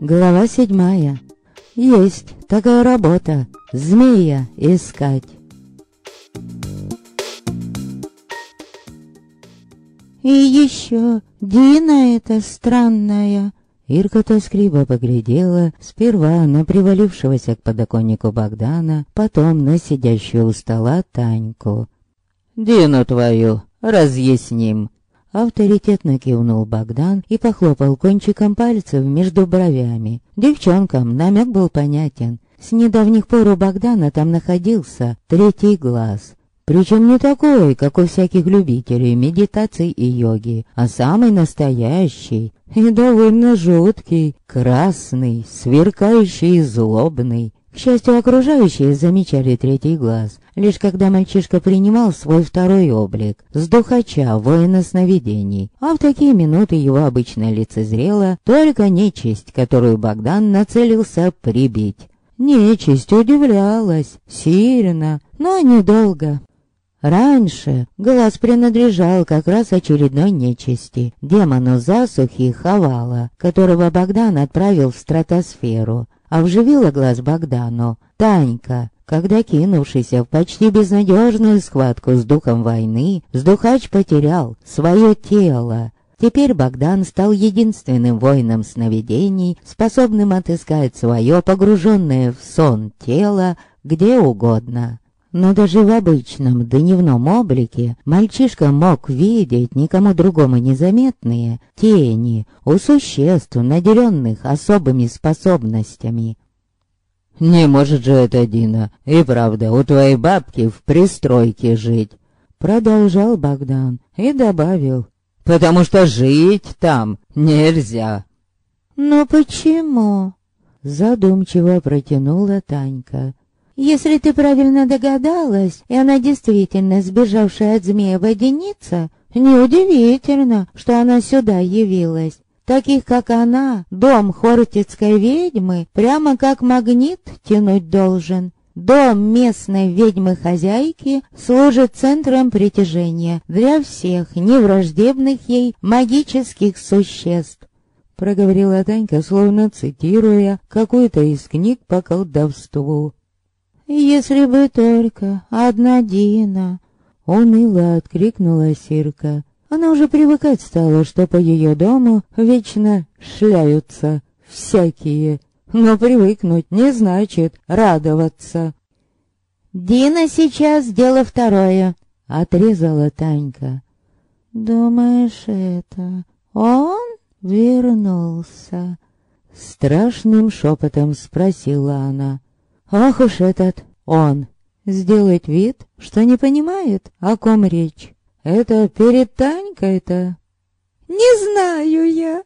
Глава седьмая. Есть такая работа. Змея искать. И еще Дина эта странная. Ирка тоскливо поглядела сперва на привалившегося к подоконнику Богдана, потом на сидящую у стола Таньку. «Дину твою разъясним», Авторитетно кивнул Богдан и похлопал кончиком пальцев между бровями. Девчонкам намек был понятен. С недавних пор у Богдана там находился третий глаз. Причем не такой, как у всяких любителей медитации и йоги, а самый настоящий и довольно жуткий, красный, сверкающий и злобный. К счастью, окружающие замечали третий глаз, лишь когда мальчишка принимал свой второй облик, с духача воина сновидений, а в такие минуты его обычно лицезрела только нечисть, которую Богдан нацелился прибить. Нечисть удивлялась, сильно, но недолго. Раньше глаз принадлежал как раз очередной нечисти, демону засухи Хавала, которого Богдан отправил в стратосферу а вживила глаз Богдану. Танька, когда кинувшийся в почти безнадежную схватку с духом войны, Сдухач потерял свое тело. Теперь Богдан стал единственным воином сновидений, способным отыскать свое погруженное в сон тело где угодно. Но даже в обычном дневном облике мальчишка мог видеть никому другому незаметные тени у существ, наделенных особыми способностями. «Не может же это, Дина, и правда, у твоей бабки в пристройке жить!» Продолжал Богдан и добавил. «Потому что жить там нельзя!» «Но почему?» Задумчиво протянула Танька. Если ты правильно догадалась, и она действительно сбежавшая от змея водяница, неудивительно, что она сюда явилась. Таких, как она, дом хортицкой ведьмы прямо как магнит тянуть должен. Дом местной ведьмы-хозяйки служит центром притяжения для всех невраждебных ей магических существ. Проговорила Танька, словно цитируя какую-то из книг по колдовству. «Если бы только одна Дина!» Уныло откликнула Сирка. Она уже привыкать стала, что по ее дому вечно шляются всякие. Но привыкнуть не значит радоваться. «Дина сейчас дело второе», — отрезала Танька. «Думаешь, это он вернулся?» Страшным шепотом спросила она. Ах уж этот он. Сделает вид, что не понимает, о ком речь. Это перед Танькой-то? Не знаю я.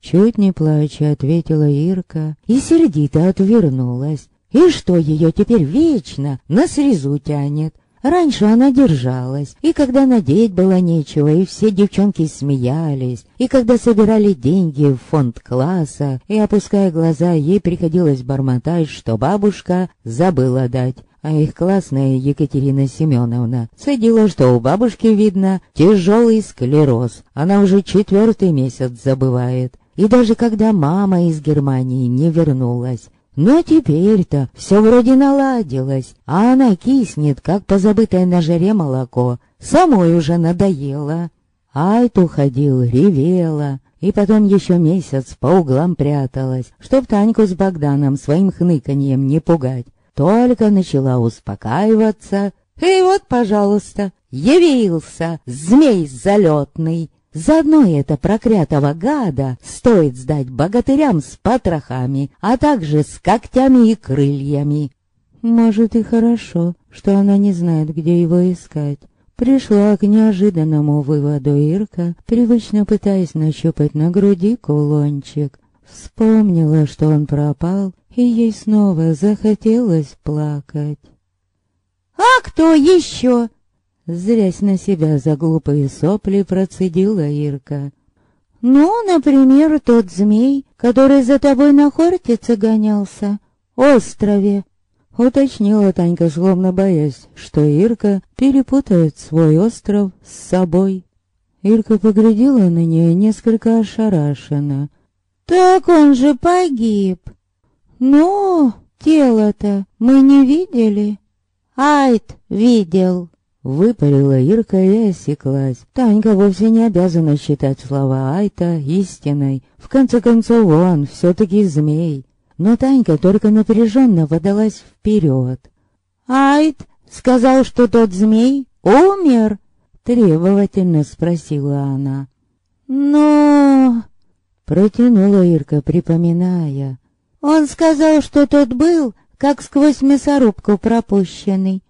Чуть не плача, ответила Ирка и сердито отвернулась. И что ее теперь вечно на срезу тянет? Раньше она держалась, и когда надеть было нечего, и все девчонки смеялись, и когда собирали деньги в фонд класса, и, опуская глаза, ей приходилось бормотать, что бабушка забыла дать. А их классная Екатерина Семеновна цедила, что у бабушки, видно, тяжелый склероз. Она уже четвертый месяц забывает. И даже когда мама из Германии не вернулась, но теперь-то все вроде наладилось, а она киснет, как позабытое на жаре молоко. Самой уже надоело. Айту ходил, ревела, и потом еще месяц по углам пряталась, чтоб Таньку с Богданом своим хныканьем не пугать. Только начала успокаиваться, и вот, пожалуйста, явился змей залетный. Заодно это проклятого гада стоит сдать богатырям с потрохами, а также с когтями и крыльями. Может и хорошо, что она не знает, где его искать. Пришла к неожиданному выводу Ирка, привычно пытаясь нащупать на груди кулончик. Вспомнила, что он пропал, и ей снова захотелось плакать. «А кто еще?» Зрясь на себя за глупые сопли, процедила Ирка. «Ну, например, тот змей, который за тобой на Хортице гонялся, острове. Уточнила Танька, словно боясь, что Ирка перепутает свой остров с собой. Ирка поглядела на нее несколько ошарашенно. «Так он же погиб!» «Ну, тело-то мы не видели?» «Айт видел!» Выпалила Ирка и осеклась. Танька вовсе не обязана считать слова Айта истиной. В конце концов, он все-таки змей. Но Танька только напряженно подалась вперед. «Айт сказал, что тот змей умер?» Требовательно спросила она. «Но...» Протянула Ирка, припоминая. «Он сказал, что тот был, как сквозь мясорубку пропущенный.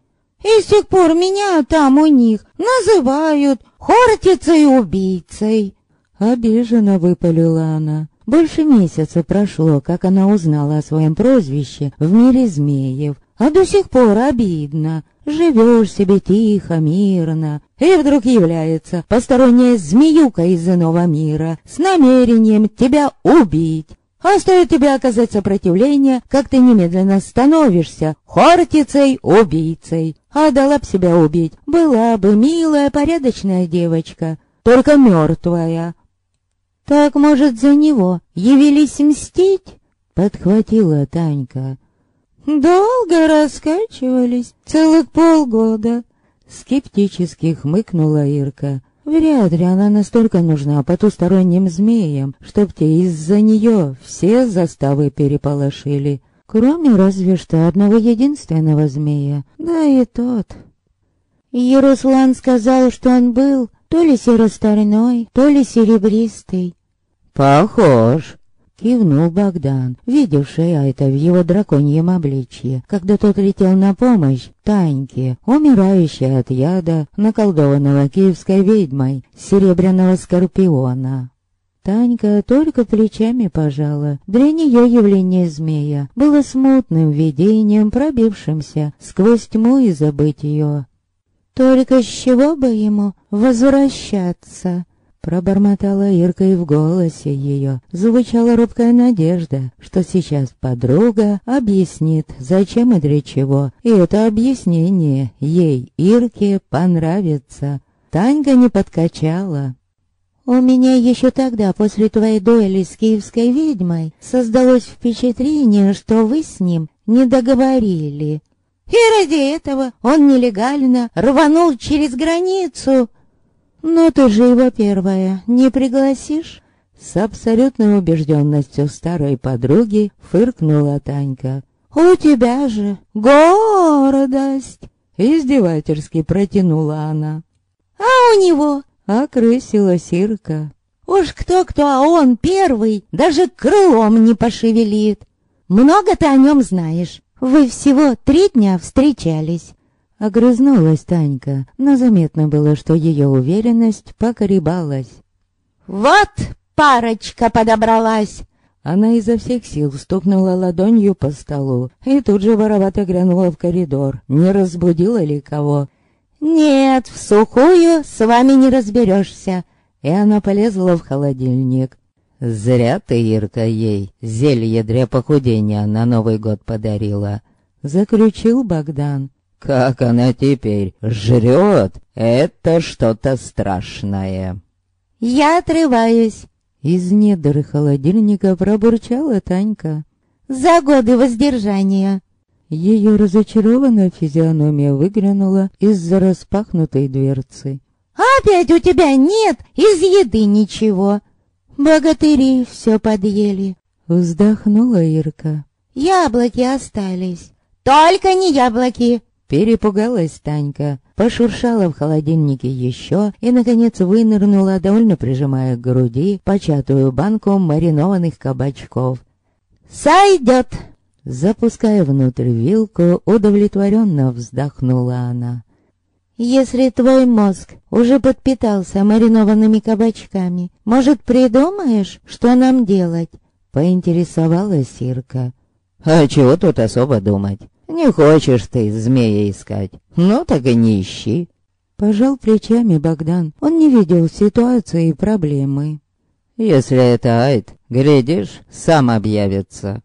И с тех пор меня там у них называют Хортицей-убийцей. Обиженно выпалила она. Больше месяца прошло, как она узнала о своем прозвище в мире змеев, а до сих пор обидно. Живешь себе тихо, мирно, и вдруг является посторонняя змеюка из иного мира с намерением тебя убить. А стоит тебе оказать сопротивление, как ты немедленно становишься хортицей-убийцей. А дала б себя убить, была бы милая, порядочная девочка, только мертвая. Так, может, за него явились мстить? Подхватила Танька. Долго раскачивались, целых полгода. Скептически хмыкнула Ирка. Вряд ли она настолько нужна потусторонним змеям, чтоб те из-за нее все заставы переполошили. Кроме разве что одного единственного змея, да и тот. Яруслан сказал, что он был то ли серо-стальной, то ли серебристый. «Похож», Кивнул Богдан, видевший это в его драконьем обличье, когда тот летел на помощь Таньке, умирающей от яда, наколдованного киевской ведьмой, серебряного скорпиона. Танька только плечами пожала. Для нее явление змея было смутным видением, пробившимся сквозь тьму и забыть ее. Только с чего бы ему возвращаться? Пробормотала Ирка и в голосе ее звучала робкая надежда, что сейчас подруга объяснит, зачем и для чего, и это объяснение ей, Ирке, понравится. Танька не подкачала. «У меня еще тогда, после твоей дуэли с киевской ведьмой, создалось впечатление, что вы с ним не договорили. И ради этого он нелегально рванул через границу, «Но ты же его первая не пригласишь?» С абсолютной убежденностью старой подруги фыркнула Танька. «У тебя же гордость!» Издевательски протянула она. «А у него?» — окрысила Сирка. «Уж кто-кто, а он первый, даже крылом не пошевелит. Много ты о нем знаешь. Вы всего три дня встречались. Огрызнулась Танька, но заметно было, что ее уверенность покоребалась. «Вот парочка подобралась!» Она изо всех сил стукнула ладонью по столу и тут же воровато глянула в коридор, не разбудила ли кого. «Нет, в сухую с вами не разберешься!» И она полезла в холодильник. «Зря ты, Ирка, ей зелье для похудения на Новый год подарила», — заключил Богдан. Как она теперь жрет, это что-то страшное. Я отрываюсь. Из недр холодильника пробурчала Танька. За годы воздержания. Ее разочарованная физиономия выглянула из-за распахнутой дверцы. «Опять у тебя нет из еды ничего!» «Богатыри все подъели!» Вздохнула Ирка. «Яблоки остались!» «Только не яблоки!» Перепугалась Танька, пошуршала в холодильнике еще и, наконец, вынырнула, довольно прижимая к груди початую банку маринованных кабачков. «Сойдет!» Запуская внутрь вилку, удовлетворенно вздохнула она. «Если твой мозг уже подпитался маринованными кабачками, может, придумаешь, что нам делать?» Поинтересовалась Сирка. «А чего тут особо думать? Не хочешь ты змея искать, ну так и не ищи. Пожал плечами Богдан. Он не видел ситуации и проблемы. Если это Айд, глядишь, сам объявится.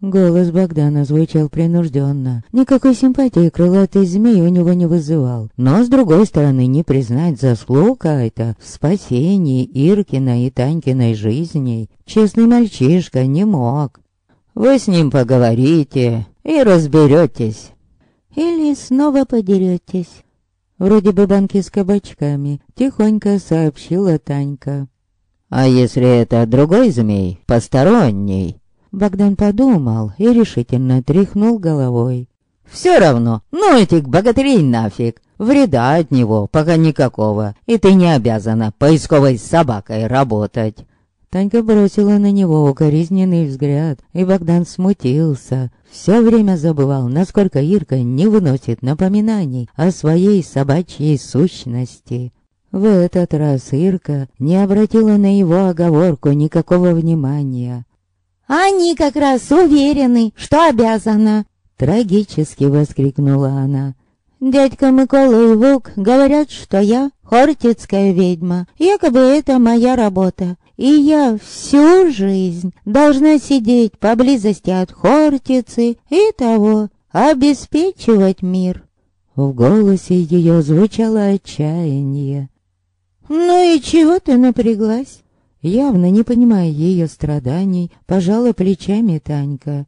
Голос Богдана звучал принужденно. Никакой симпатии крылатый змей у него не вызывал. Но, с другой стороны, не признать заслуг это в спасении Иркина и Танькиной жизней. Честный мальчишка не мог. Вы с ним поговорите и разберетесь. Или снова подеретесь. Вроде бы банки с кабачками, тихонько сообщила Танька. А если это другой змей, посторонний? Богдан подумал и решительно тряхнул головой. «Все равно, ну этих богатырей нафиг. Вреда от него пока никакого, и ты не обязана поисковой собакой работать». Танька бросила на него укоризненный взгляд, и Богдан смутился. Все время забывал, насколько Ирка не выносит напоминаний о своей собачьей сущности. В этот раз Ирка не обратила на его оговорку никакого внимания. «Они как раз уверены, что обязана!» Трагически воскликнула она. «Дядька Микола и Волк говорят, что я хортицкая ведьма. Якобы это моя работа. И я всю жизнь должна сидеть поблизости от Хортицы и того, обеспечивать мир». В голосе ее звучало отчаяние. «Ну и чего ты напряглась?» Явно не понимая ее страданий, пожала плечами Танька.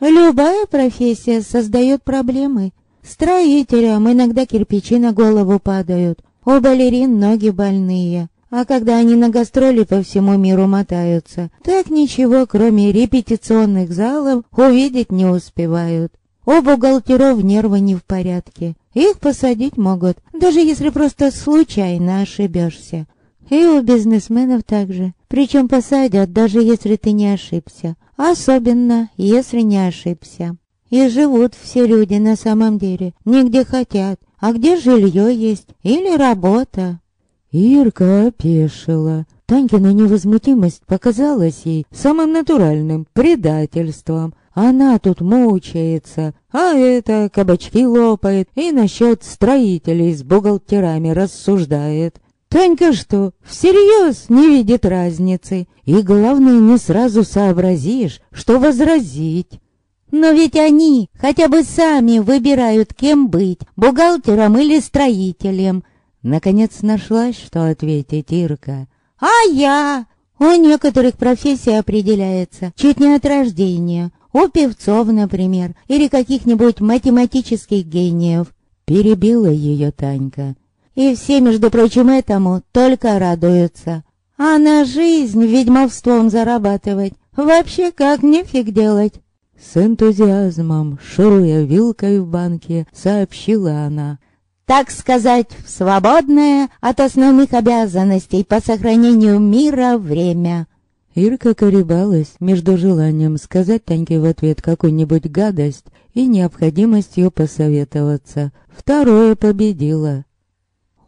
«Любая профессия создает проблемы. Строителям иногда кирпичи на голову падают, у балерин ноги больные. А когда они на гастроли по всему миру мотаются, так ничего, кроме репетиционных залов, увидеть не успевают. У бухгалтеров нервы не в порядке. Их посадить могут, даже если просто случайно ошибешься. И у бизнесменов также. Причем посадят, даже если ты не ошибся. Особенно, если не ошибся. И живут все люди на самом деле, не где хотят, а где жилье есть или работа. Ирка опешила. Танькина невозмутимость показалась ей самым натуральным предательством. Она тут мучается, а это кабачки лопает и насчет строителей с бухгалтерами рассуждает. Танька что, всерьез не видит разницы, и главное, не сразу сообразишь, что возразить. Но ведь они хотя бы сами выбирают, кем быть, бухгалтером или строителем. Наконец нашлась, что ответить Ирка. А я? У некоторых профессия определяется чуть не от рождения. У певцов, например, или каких-нибудь математических гениев. Перебила ее Танька. И все, между прочим, этому только радуются. А на жизнь ведьмовством зарабатывать вообще как нефиг делать. С энтузиазмом, шуруя вилкой в банке, сообщила она. Так сказать, в свободное от основных обязанностей по сохранению мира время. Ирка колебалась между желанием сказать Таньке в ответ какую-нибудь гадость и необходимостью посоветоваться. Второе победило.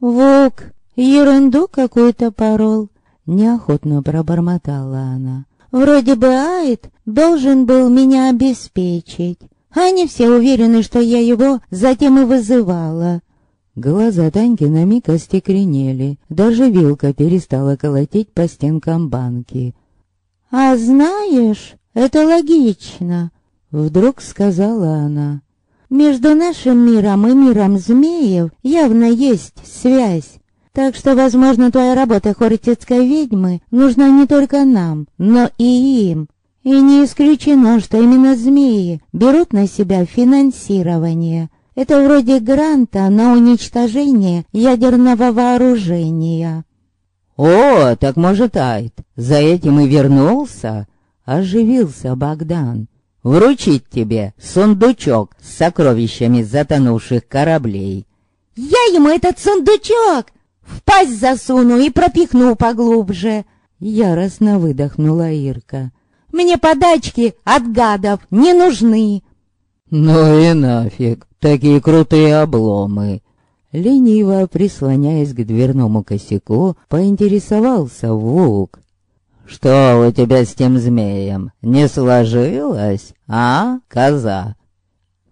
«Волк, ерунду какую-то порол!» Неохотно пробормотала она. «Вроде бы Айд должен был меня обеспечить. Они все уверены, что я его затем и вызывала». Глаза Таньки на миг остекленели, даже вилка перестала колотить по стенкам банки. «А знаешь, это логично», — вдруг сказала она. Между нашим миром и миром змеев явно есть связь. Так что, возможно, твоя работа хортицкой ведьмы нужна не только нам, но и им. И не исключено, что именно змеи берут на себя финансирование. Это вроде гранта на уничтожение ядерного вооружения. «О, так может, Айд, за этим и вернулся?» Оживился Богдан вручить тебе сундучок с сокровищами затонувших кораблей. Я ему этот сундучок в пасть засуну и пропихну поглубже. Яростно выдохнула Ирка. Мне подачки от гадов не нужны. Ну и нафиг, такие крутые обломы. Лениво прислоняясь к дверному косяку, поинтересовался Волк. «Что у тебя с тем змеем? Не сложилось, а, коза?»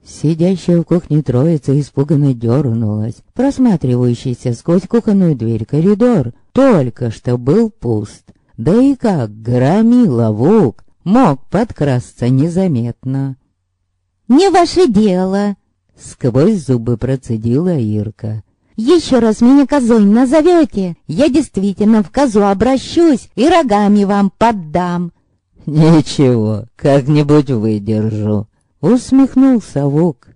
Сидящая в кухне троица испуганно дернулась. Просматривающийся сквозь кухонную дверь коридор только что был пуст. Да и как громила Вук мог подкрасться незаметно. «Не ваше дело!» Сквозь зубы процедила Ирка. «Еще раз меня козой назовете, я действительно в козу обращусь и рогами вам поддам!» «Ничего, как-нибудь выдержу», — усмехнулся Вук.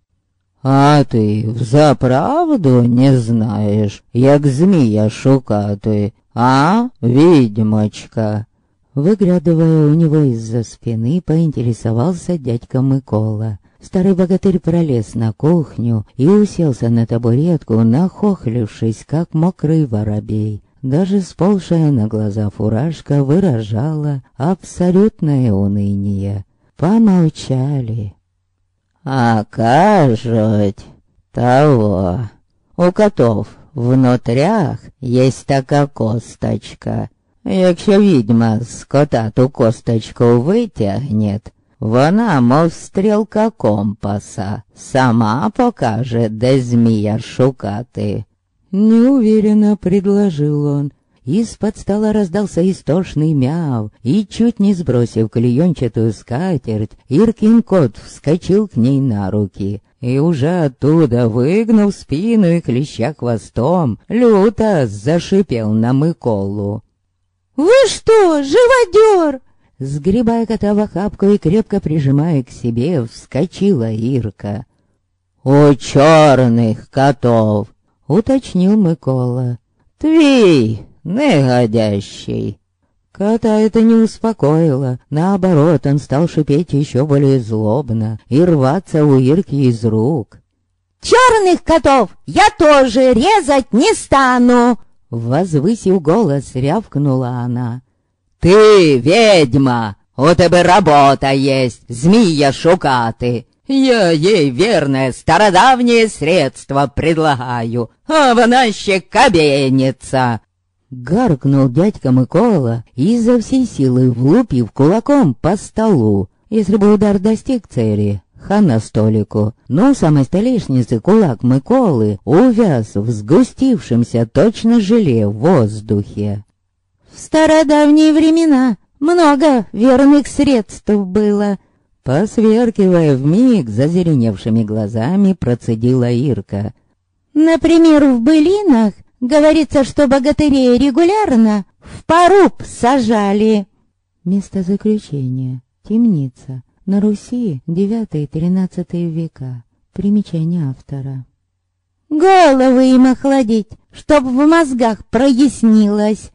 «А ты взаправду не знаешь, як змея шукати, а, ведьмочка?» Выглядывая у него из-за спины, поинтересовался дядька Микола. Старый богатырь пролез на кухню и уселся на табуретку, нахохлившись, как мокрый воробей. Даже сползшая на глаза фуражка выражала абсолютное уныние. Помолчали. «А кажуть, того, у котов внутрях есть такая косточка. Якщо відьма з кота ту косточку витягнет, вона, мов стрілка компаса, сама покаже, де змія шукати. Неуверенно предложил он. Из-под стола раздался истошный мяв, и, чуть не сбросив клеенчатую скатерть, Иркин кот вскочил к ней на руки. И уже оттуда, выгнув спину и клеща хвостом, люто зашипел на Миколу. «Вы что, живодер?» Сгребая кота в охапку и крепко прижимая к себе, вскочила Ирка. «У черных котов!» — уточнил Микола. «Твій, негодящий!» Кота это не успокоило. Наоборот, он стал шипеть еще более злобно и рваться у Ирки из рук. «Черных котов я тоже резать не стану!» Возвысив голос, рявкнула она. «Ты ведьма! У тебе робота есть, змія шукати! Я ей верное стародавнее средство предлагаю, а вона ще кабенится!» Гаркнул дядька Микола и изо всей силы влупив кулаком по столу. Если бы удар достиг цели, хана столику, но у самой столешницы кулак Миколы увяз в сгустившемся точно желе в воздухе. В стародавние времена много верных средств было. Посверкивая вмиг зазеленевшими глазами, процедила Ирка. Например, в былинах говорится, что богатырей регулярно в поруб сажали. Место заключения. Темница. На Руси IX-XIII века. Примечание автора. Головы им охладить, чтоб в мозгах прояснилось.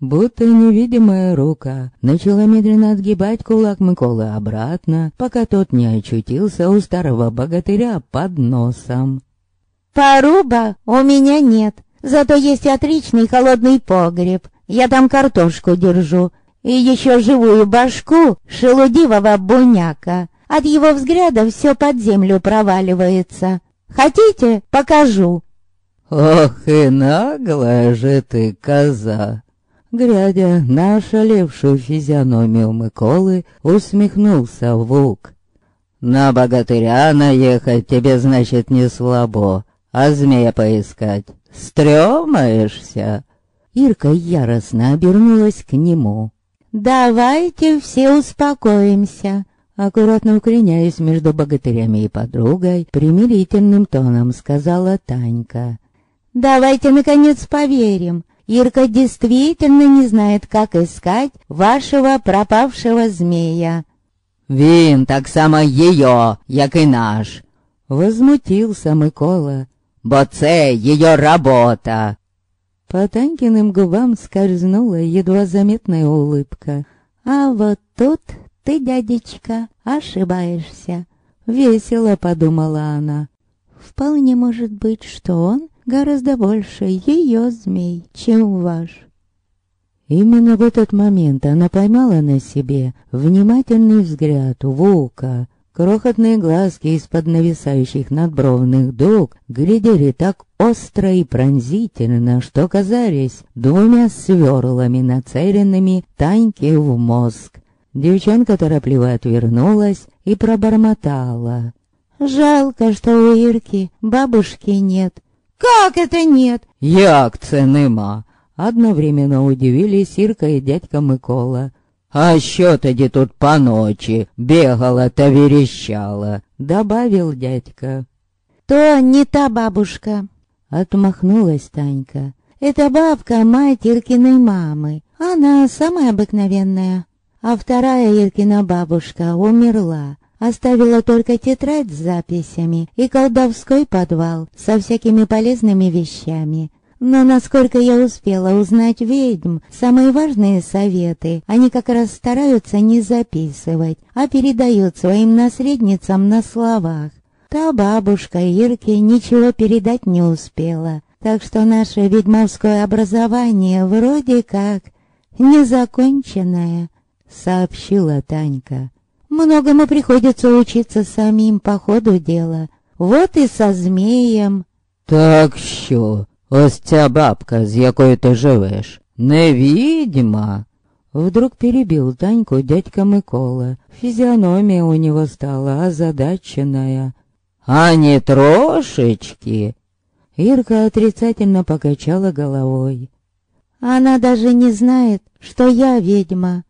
Будто невидимая рука начала медленно отгибать кулак Миколы обратно, пока тот не очутился у старого богатыря под носом. Поруба у меня нет, зато есть отличный холодный погреб. Я там картошку держу, и еще живую башку шелудивого буняка. От его взгляда все под землю проваливается. Хотите, покажу?» «Ох и наглая же ты, коза!» Глядя на ошалевшую физиономию Миколы, усмехнулся Вук. «На богатыря наехать тебе, значит, не слабо, а змея поискать. Стремаешься?» Ирка яростно обернулась к нему. «Давайте все успокоимся», аккуратно укореняясь между богатырями и подругой, примирительным тоном сказала Танька. «Давайте, наконец, поверим. Ирка действительно не знает, как искать вашего пропавшего змея». «Він так само ее, як и наш!» Возмутился Микола. «Бо це ее работа!» По Танькиным губам скользнула едва заметная улыбка. «А вот тут ты, дядечка, ошибаешься», — весело подумала она. «Вполне может быть, что он гораздо больше ее змей, чем ваш». Именно в этот момент она поймала на себе внимательный взгляд Вука, Крохотные глазки из-под нависающих надбровных дуг глядели так остро и пронзительно, что казались двумя сверлами, нацеленными Таньке в мозг. Девчонка торопливо отвернулась и пробормотала. «Жалко, что у Ирки бабушки нет». «Как это нет?» «Як це нема?» Одновременно удивились Ирка и дядька Микола. А що тоді тут по ночи бегала та верещала, добавил дядька. То не та бабушка, отмахнулась Танька. Это бабка мать Иркиной мамы. Она самая обыкновенная. А вторая Иркина бабушка умерла. Оставила только тетрадь с записями и колдовской подвал со всякими полезными вещами. Но насколько я успела узнать ведьм, самые важные советы они как раз стараются не записывать, а передают своим наследницам на словах. Та бабушка Ирке ничего передать не успела, так что наше ведьмовское образование вроде как незаконченное, сообщила Танька. Многому приходится учиться самим по ходу дела. Вот и со змеем. Так що, ось ця бабка, з якою ти живеш, не відьма? Вдруг перебил Таньку дядька Микола. Физиономия у него стала озадаченная. А не трошечки? Ирка отрицательно покачала головой. Она даже не знает, что я ведьма.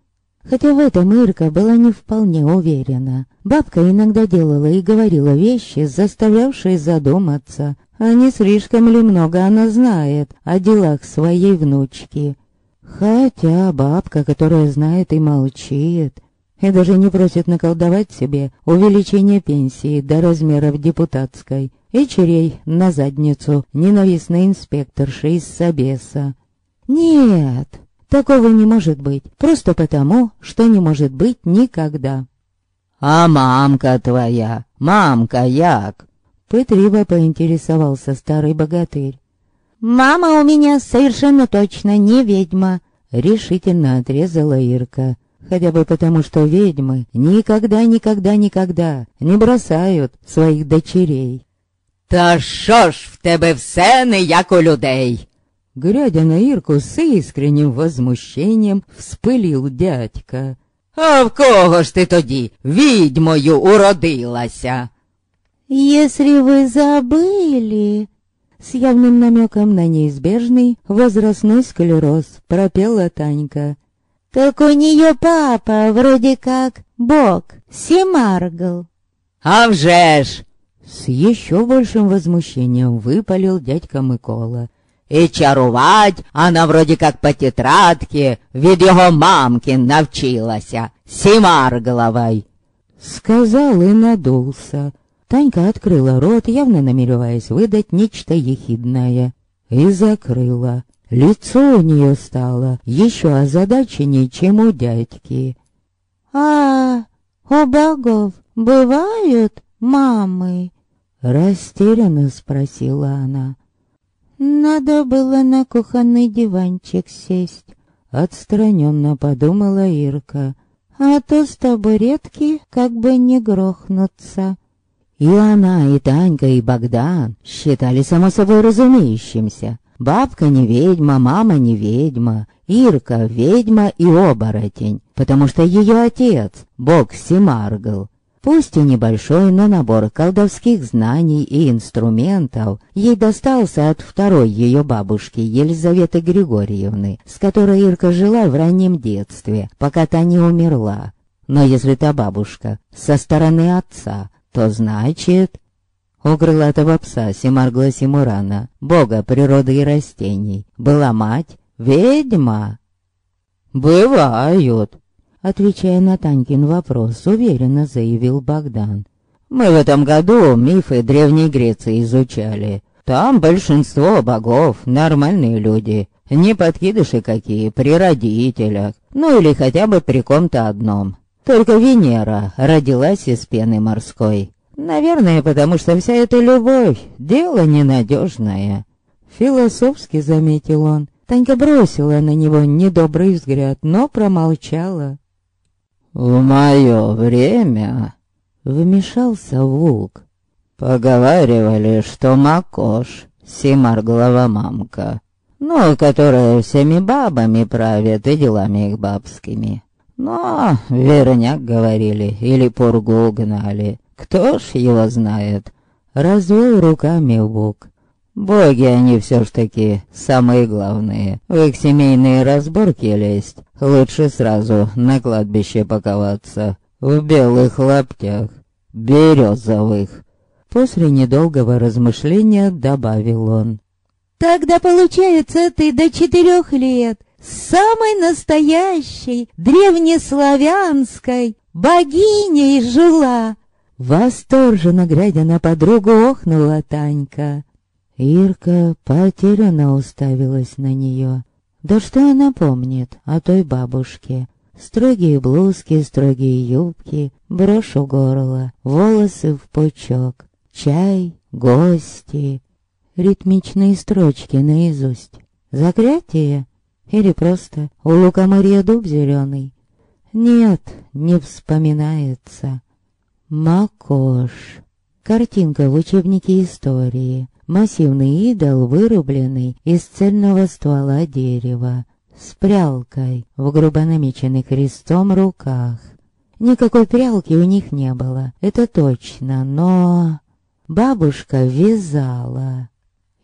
Хотя в этом Ирка была не вполне уверена. Бабка иногда делала и говорила вещи, заставлявшие задуматься, а не слишком ли много она знает о делах своей внучки. Хотя бабка, которая знает и молчит, и даже не просит наколдовать себе увеличение пенсии до размеров депутатской, и черей на задницу ненавистной инспекторши из Собеса. Нет, такого не может быть, просто потому, что не может быть никогда. «А мамка твоя, мамка як?» Пытливо поинтересовался старый богатырь. «Мама у меня совершенно точно не ведьма», — решительно отрезала Ирка. Хотя бы потому, что ведьмы никогда, никогда, никогда не бросают своих дочерей. «Та що ж в тебе все не як у людей?» Глядя на Ирку с искренним возмущением, вспылил дядька. «А в кого ж ти тоді відьмою уродилася?» «Если вы забыли...» С явным намеком на неизбежный возрастной склероз пропела Танька. «Так у нее папа вроде как бог, Семаргл». «А вже ж!» С еще большим возмущением выпалил дядька Микола І чарувати вона вроді как по тетрадке від його мамки навчилася, Сімаргловой. Сказал и надулся. Танька открыла рот, явно намереваясь выдать нечто ехидное, и закрыла. Лицо у нее стало еще озадаченнее, чем у дядьки. «А, у богов бывают мамы?» Растерянно спросила она. Надо было на кухонный диванчик сесть. Отстраненно подумала Ирка. А то с табуретки как бы не грохнуться. И она, и Танька, и Богдан считали само собой разумеющимся. Бабка не ведьма, мама не ведьма, Ирка ведьма и оборотень, потому что ее отец, бог Симаргл, Пусть и небольшой, но набор колдовских знаний и инструментов ей достался от второй ее бабушки Елизаветы Григорьевны, с которой Ирка жила в раннем детстве, пока та не умерла. Но если та бабушка со стороны отца, то значит... У крылатого пса Симаргла Симурана, бога природы и растений, была мать, ведьма. «Бывают», Отвечая на Танькин вопрос, уверенно заявил Богдан. «Мы в этом году мифы Древней Греции изучали. Там большинство богов — нормальные люди, не подкидыши какие при родителях, ну или хотя бы при ком-то одном. Только Венера родилась из пены морской. Наверное, потому что вся эта любовь — дело ненадежное». Философски заметил он. Танька бросила на него недобрый взгляд, но промолчала. «В мое время...» — вмешался волк. «Поговаривали, что Макош, Симарглова мамка, ну, которая всеми бабами правит и делами их бабскими. Но, верняк говорили, или пургу угнали. Кто ж его знает?» Развел руками волк. Боги они все ж таки самые главные. В их семейные разборки лезть. Лучше сразу на кладбище паковаться. В белых лаптях. Березовых. После недолгого размышления добавил он. Тогда получается ты до четырех лет самой настоящей древнеславянской богиней жила. Восторженно глядя на подругу, охнула Танька. Ирка потерянно уставилась на нее. Да что она помнит о той бабушке? Строгие блузки, строгие юбки, брошь у горла, волосы в пучок, чай, гости, ритмичные строчки наизусть. Заклятие? Или просто у лука Мария дуб зеленый? Нет, не вспоминается. Макош. Картинка в учебнике истории. Массивный идол, вырубленный из цельного ствола дерева, с прялкой в грубо намеченных крестом руках. Никакой прялки у них не было, это точно, но... Бабушка вязала.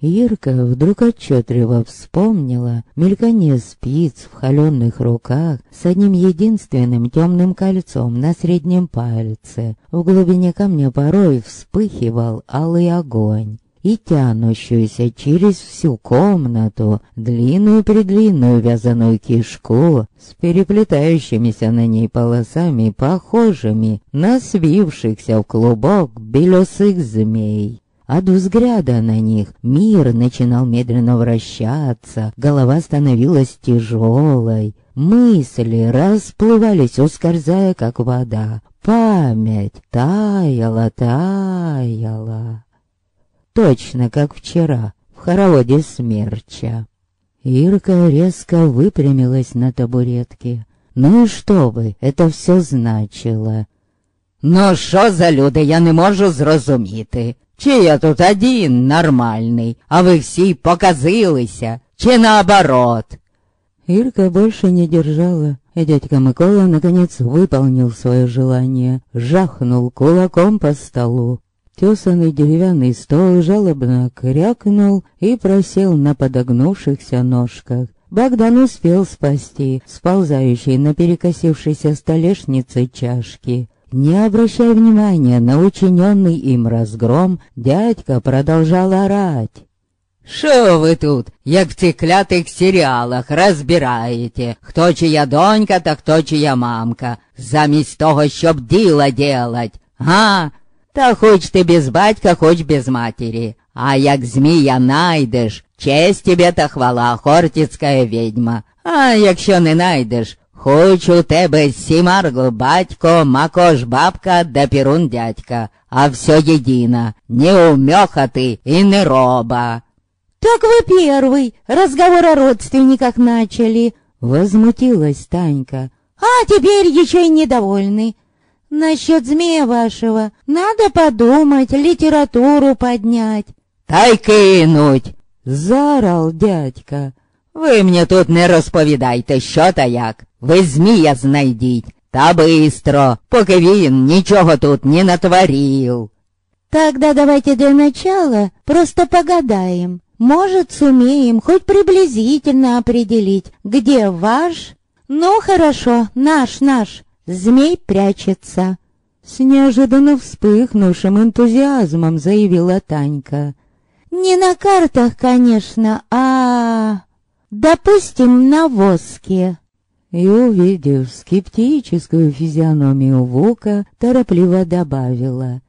Ирка вдруг отчетливо вспомнила мелькание спиц в холеных руках с одним единственным темным кольцом на среднем пальце. В глубине камня порой вспыхивал алый огонь и тянущуюся через всю комнату длинную-предлинную вязаную кишку с переплетающимися на ней полосами, похожими на свившихся в клубок белесых змей. От взгляда на них мир начинал медленно вращаться, голова становилась тяжелой, мысли расплывались, ускользая, как вода. Память таяла, таяла точно как вчера, в хороводе смерча. Ирка резко выпрямилась на табуретке. Ну и что бы это все значило? Ну що за люди, я не можу зрозуміти. Чи я тут один нормальний, а ви всі показилися, чи наоборот? Ирка больше не держала, и дядька Микола наконец выполнил свое желание, жахнул кулаком по столу Тесанный деревянный стол жалобно крякнул и просел на подогнувшихся ножках. Богдан успел спасти сползающие на перекосившейся столешнице чашки. Не обращая внимания на учиненный им разгром, дядька продолжал орать. Що ви тут, як в цих клятих серіалах, розбираєте, хто чия донька та хто чия мамка, замість того, щоб діла делать? Га? Та хоч ти без батька, хоч без матері. А як змія найдеш, честь тебе та хвала, хортицька ведьма. А якщо не найдеш, хоч у тебе сімаргл батько, макош бабка да пірун дядька, а все єдино, не умеха ты и не роба. Так вы первый, разговор о родственниках начали, возмутилась Танька. А теперь еще и недовольны. Насчет змея вашего надо подумать, литературу поднять. Та кинуть, заорал дядька. Ви мені тут не розповідайте, що та як. Ви змія знайдіть, та бистро, поки він нічого тут не натворил. Тогда давайте для начала просто погадаем. Может, сумеем хоть приблизительно определить, где ваш... Ну, хорошо, наш, наш. Змей прячется. С неожиданно вспыхнувшим энтузиазмом заявила Танька. Не на картах, конечно, а... Допустим, на воске. И, увидев скептическую физиономию Вука, торопливо добавила.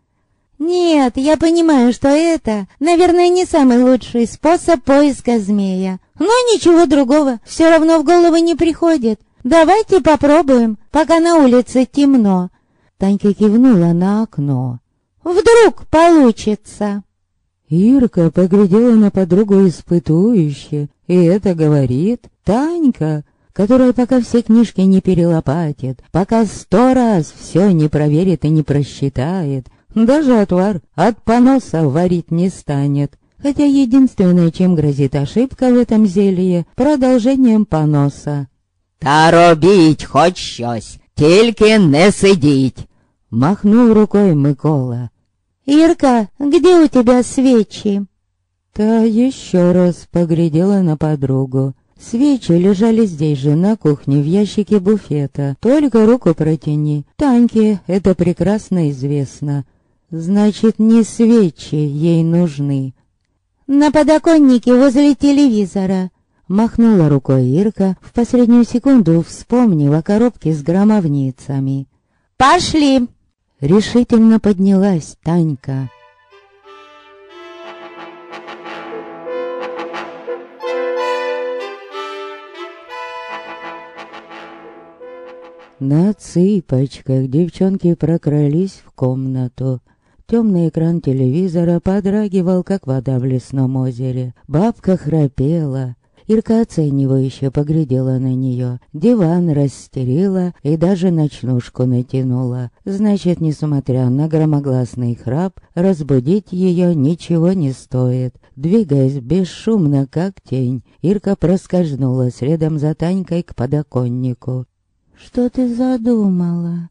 Нет, я понимаю, что это, наверное, не самый лучший способ поиска змея. Но ничего другого все равно в голову не приходит. «Давайте попробуем, пока на улице темно». Танька кивнула на окно. «Вдруг получится!» Ирка поглядела на подругу испытующе, и это говорит Танька, которая пока все книжки не перелопатит, пока сто раз все не проверит и не просчитает, даже отвар от поноса варить не станет. Хотя единственное, чем грозит ошибка в этом зелье, продолжением поноса. Та робіть хоч щось, тільки не сидіть. Махнул рукой Микола. «Ирка, где у тебя свечи?» Та еще раз поглядела на подругу. Свечи лежали здесь же, на кухне, в ящике буфета. Только руку протяни. Таньке это прекрасно известно. Значит, не свечи ей нужны. «На подоконнике возле телевизора», — махнула рукой Ирка, в последнюю секунду вспомнив о коробке с громовницами. «Пошли!» Решительно поднялась Танька. На цыпочках девчонки прокрались в комнату. Темный экран телевизора подрагивал, как вода в лесном озере. Бабка храпела. Ирка оценивающе поглядела на нее. Диван расстелила и даже ночнушку натянула. Значит, несмотря на громогласный храп, разбудить ее ничего не стоит. Двигаясь бесшумно, как тень, Ирка проскользнула следом за Танькой к подоконнику. «Что ты задумала?»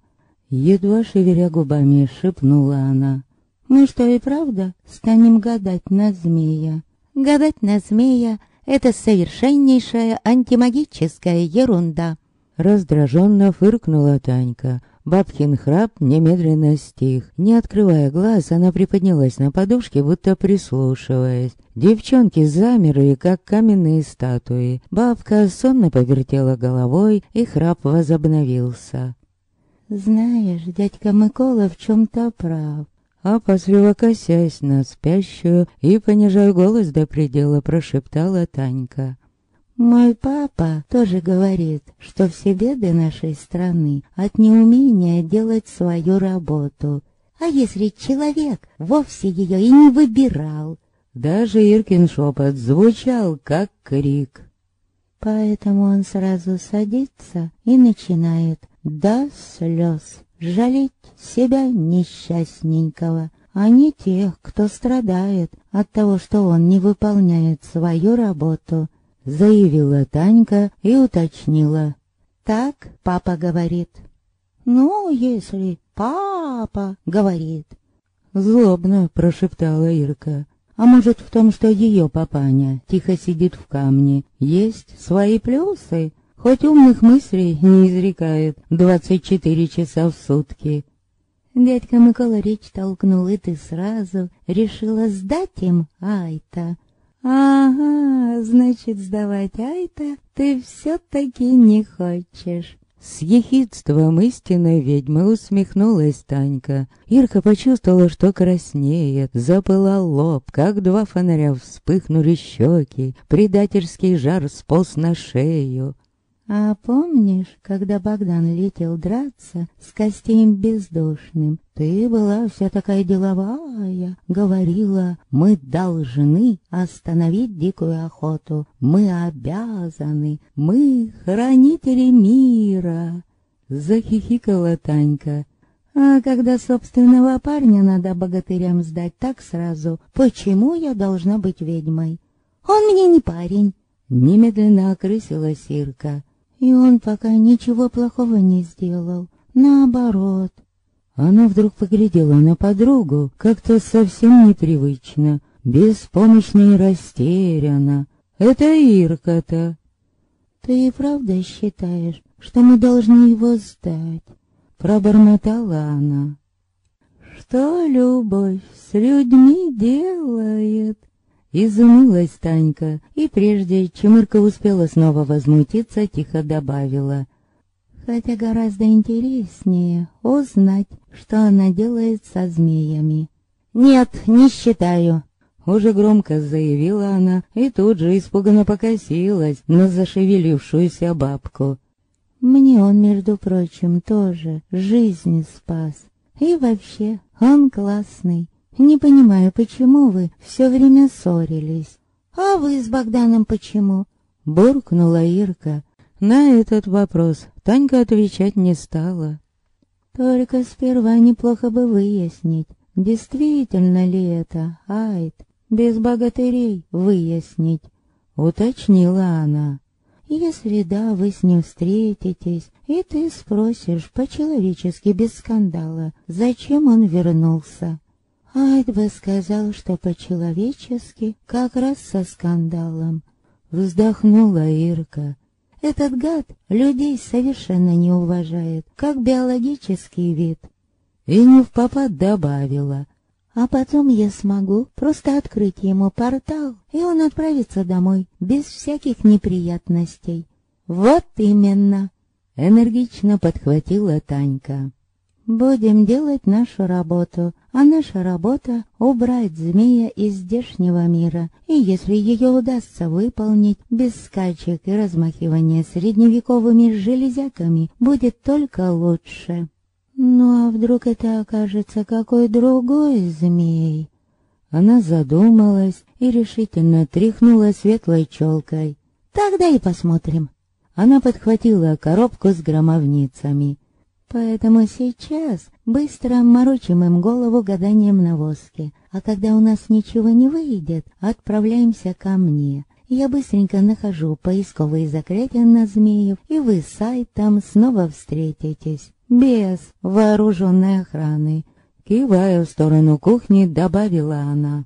Едва шевеля губами, шепнула она. «Мы что и правда станем гадать на змея?» «Гадать на змея — это совершеннейшая антимагическая ерунда!» Раздраженно фыркнула Танька. Бабкин храп немедленно стих. Не открывая глаз, она приподнялась на подушке, будто прислушиваясь. Девчонки замерли, как каменные статуи. Бабка сонно повертела головой, и храп возобновился. «Знаешь, дядька Микола в чем-то прав». Опасливо косясь на спящую и, понижая голос до предела, прошептала Танька. Мой папа тоже говорит, что все беды нашей страны от неумения делать свою работу. А если человек вовсе ее и не выбирал? Даже Иркин шепот звучал, как крик. Поэтому он сразу садится и начинает до слез жалеть себя несчастненького, а не тех, кто страдает от того, что он не выполняет свою работу заявила Танька и уточнила. Так папа говорит. Ну, если папа говорит. Злобно прошептала Ирка. А может в том, что ее папаня тихо сидит в камне, есть свои плюсы? Хоть умных мыслей не изрекает двадцать четыре часа в сутки. Дядька Микола речь толкнул, и ты сразу решила сдать им Айта. «Ага, значит, сдавать Айта ты все-таки не хочешь». С ехидством истинной ведьмы усмехнулась Танька. Ирка почувствовала, что краснеет, запылал лоб, как два фонаря вспыхнули щеки, предательский жар сполз на шею. А помнишь, когда Богдан летел драться с Костеем Бездушным, ты была вся такая деловая, говорила, мы должны остановить дикую охоту, мы обязаны, мы хранители мира. Захихикала Танька. А когда собственного парня надо богатырям сдать так сразу, почему я должна быть ведьмой? Он мне не парень. Немедленно окрысила Сирка. И он пока ничего плохого не сделал. Наоборот. Она вдруг поглядела на подругу, как-то совсем непривычно, беспомощно и растеряна. Это Ирка-то. Ты и правда считаешь, что мы должны его сдать? Пробормотала она. Что любовь с людьми делает? Изумилась Танька, и прежде чем Ирка успела снова возмутиться, тихо добавила. Хотя гораздо интереснее узнать, что она делает со змеями. «Нет, не считаю», — уже громко заявила она и тут же испуганно покосилась на зашевелившуюся бабку. «Мне он, между прочим, тоже жизнь спас. И вообще, он классный. Не понимаю, почему вы все время ссорились. А вы с Богданом почему? Буркнула Ирка. На этот вопрос Танька отвечать не стала. Только сперва неплохо бы выяснить, действительно ли это Айд, без богатырей выяснить, уточнила она. Если да, вы с ним встретитесь, и ты спросишь по-человечески без скандала, зачем он вернулся. Айд бы сказал, что по-человечески, как раз со скандалом. Вздохнула Ирка. Этот гад людей совершенно не уважает, как биологический вид. И не в попад добавила. А потом я смогу просто открыть ему портал, и он отправится домой, без всяких неприятностей. Вот именно. Энергично подхватила Танька. Будем делать нашу работу, а наша работа — убрать змея из здешнего мира, и если ее удастся выполнить без скачек и размахивания средневековыми железяками, будет только лучше. Ну а вдруг это окажется какой другой змей? Она задумалась и решительно тряхнула светлой челкой. Тогда и посмотрим. Она подхватила коробку с громовницами. Поэтому сейчас быстро морочим им голову гаданием на воске, а когда у нас ничего не выйдет, отправляемся ко мне. Я быстренько нахожу поисковые заклятия на змеев, и вы с сайтом снова встретитесь. Без вооруженной охраны. Кивая в сторону кухни, добавила она.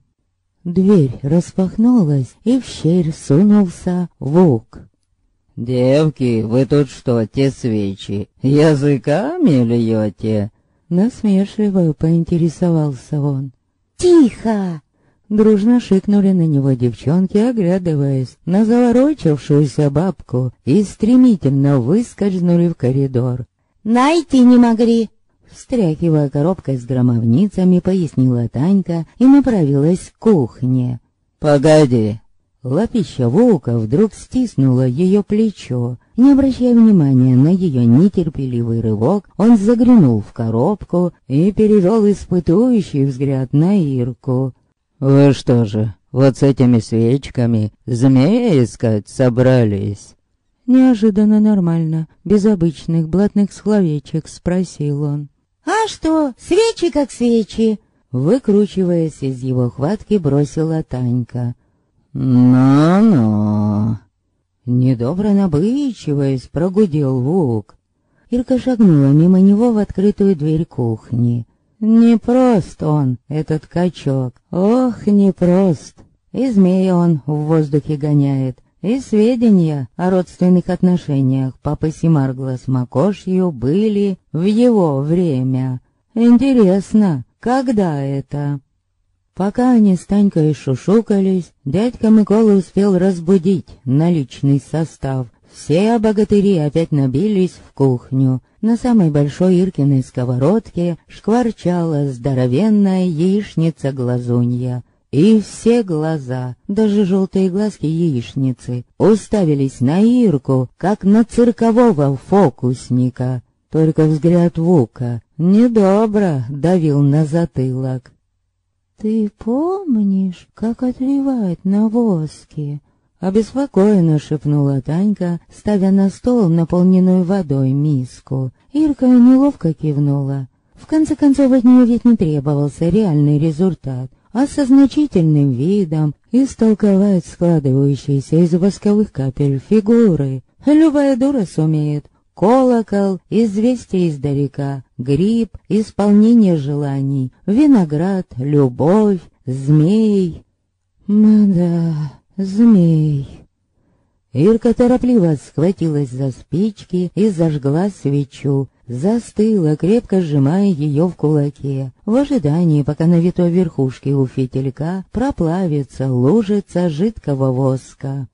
Дверь распахнулась, и в щель сунулся Вук. «Девки, вы тут что, те свечи, языками льете?» Насмешливо поинтересовался он. «Тихо!» Дружно шикнули на него девчонки, оглядываясь на заворочившуюся бабку, и стремительно выскользнули в коридор. «Найти не могли!» Встряхивая коробкой с громовницами, пояснила Танька и направилась к кухне. «Погоди, Лапища волка вдруг стиснула ее плечо. Не обращая внимания на ее нетерпеливый рывок, он заглянул в коробку и перевел испытующий взгляд на Ирку. «Вы что же, вот с этими свечками змея искать собрались?» Неожиданно нормально, без обычных блатных словечек, спросил он. «А что, свечи как свечи?» Выкручиваясь из его хватки, бросила Танька. «Ну-ну!» Недобро набычиваясь, прогудел Вук. Ирка шагнула мимо него в открытую дверь кухни. Непрост он, этот качок. Ох, непрост. И змея он в воздухе гоняет. И сведения о родственных отношениях папы Симаргла с Макошью были в его время. Интересно, когда это? Пока они с Танькой шушукались, дядька Микола успел разбудить наличный состав. Все богатыри опять набились в кухню. На самой большой Иркиной сковородке шкварчала здоровенная яичница-глазунья. И все глаза, даже желтые глазки яичницы, уставились на Ирку, как на циркового фокусника. Только взгляд Вука недобро давил на затылок. «Ты помнишь, как отливать на воске?» Обеспокоенно шепнула Танька, ставя на стол наполненную водой миску. Ирка неловко кивнула. В конце концов, от нее ведь не требовался реальный результат, а со значительным видом истолковать складывающиеся из восковых капель фигуры. Любая дура сумеет, Колокол, известие издалека, гриб, исполнение желаний, виноград, любовь, змей. Мда, змей. Ирка торопливо схватилась за спички и зажгла свечу, застыла, крепко сжимая ее в кулаке, в ожидании, пока на витой верхушке у фитилька проплавится лужица жидкого воска.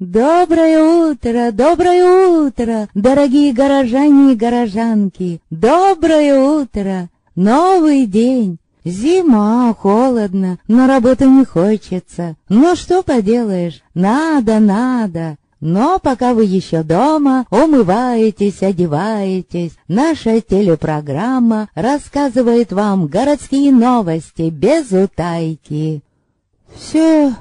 Доброе утро, доброе утро, дорогие горожане и горожанки! Доброе утро! Новый день! Зима, холодно, но работы не хочется. Но что поделаешь, надо, надо. Но пока вы еще дома, умываетесь, одеваетесь, наша телепрограмма рассказывает вам городские новости без утайки. Все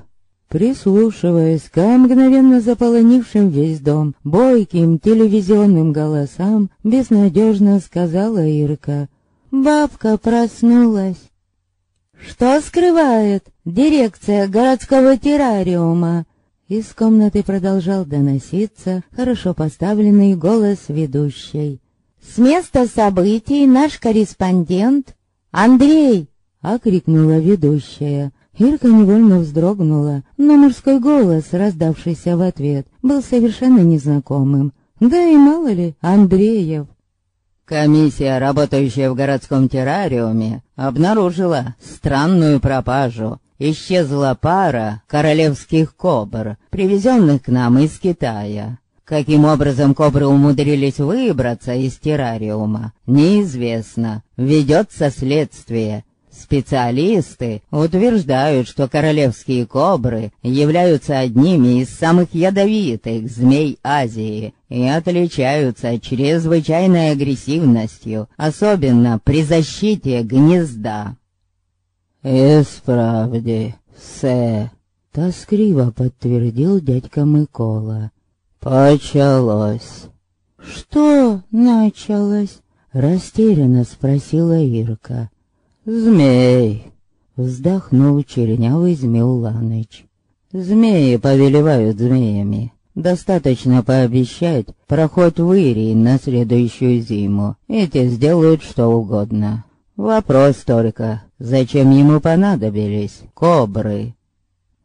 Прислушиваясь к мгновенно заполонившим весь дом бойким телевизионным голосам, безнадежно сказала Ирка. Бабка проснулась. «Что скрывает дирекция городского террариума?» Из комнаты продолжал доноситься хорошо поставленный голос ведущей. «С места событий наш корреспондент Андрей! — окрикнула ведущая. Ирка невольно вздрогнула, но мужской голос, раздавшийся в ответ, был совершенно незнакомым. Да и мало ли, Андреев. Комиссия, работающая в городском террариуме, обнаружила странную пропажу. Исчезла пара королевских кобр, привезенных к нам из Китая. Каким образом кобры умудрились выбраться из террариума, неизвестно. Ведется следствие. Специалисты утверждают, что королевские кобры являются одними из самых ядовитых змей Азии и отличаются чрезвычайной агрессивностью, особенно при защите гнезда. «Исправди, все», — тоскливо подтвердил дядька Микола. «Почалось». «Что началось?» — растерянно спросила Ирка. «Змей!» — вздохнул чернявый Змеуланыч. «Змеи повелевают змеями. Достаточно пообещать проход в Ирии на следующую зиму, и те сделают что угодно. Вопрос только, зачем ему понадобились кобры?»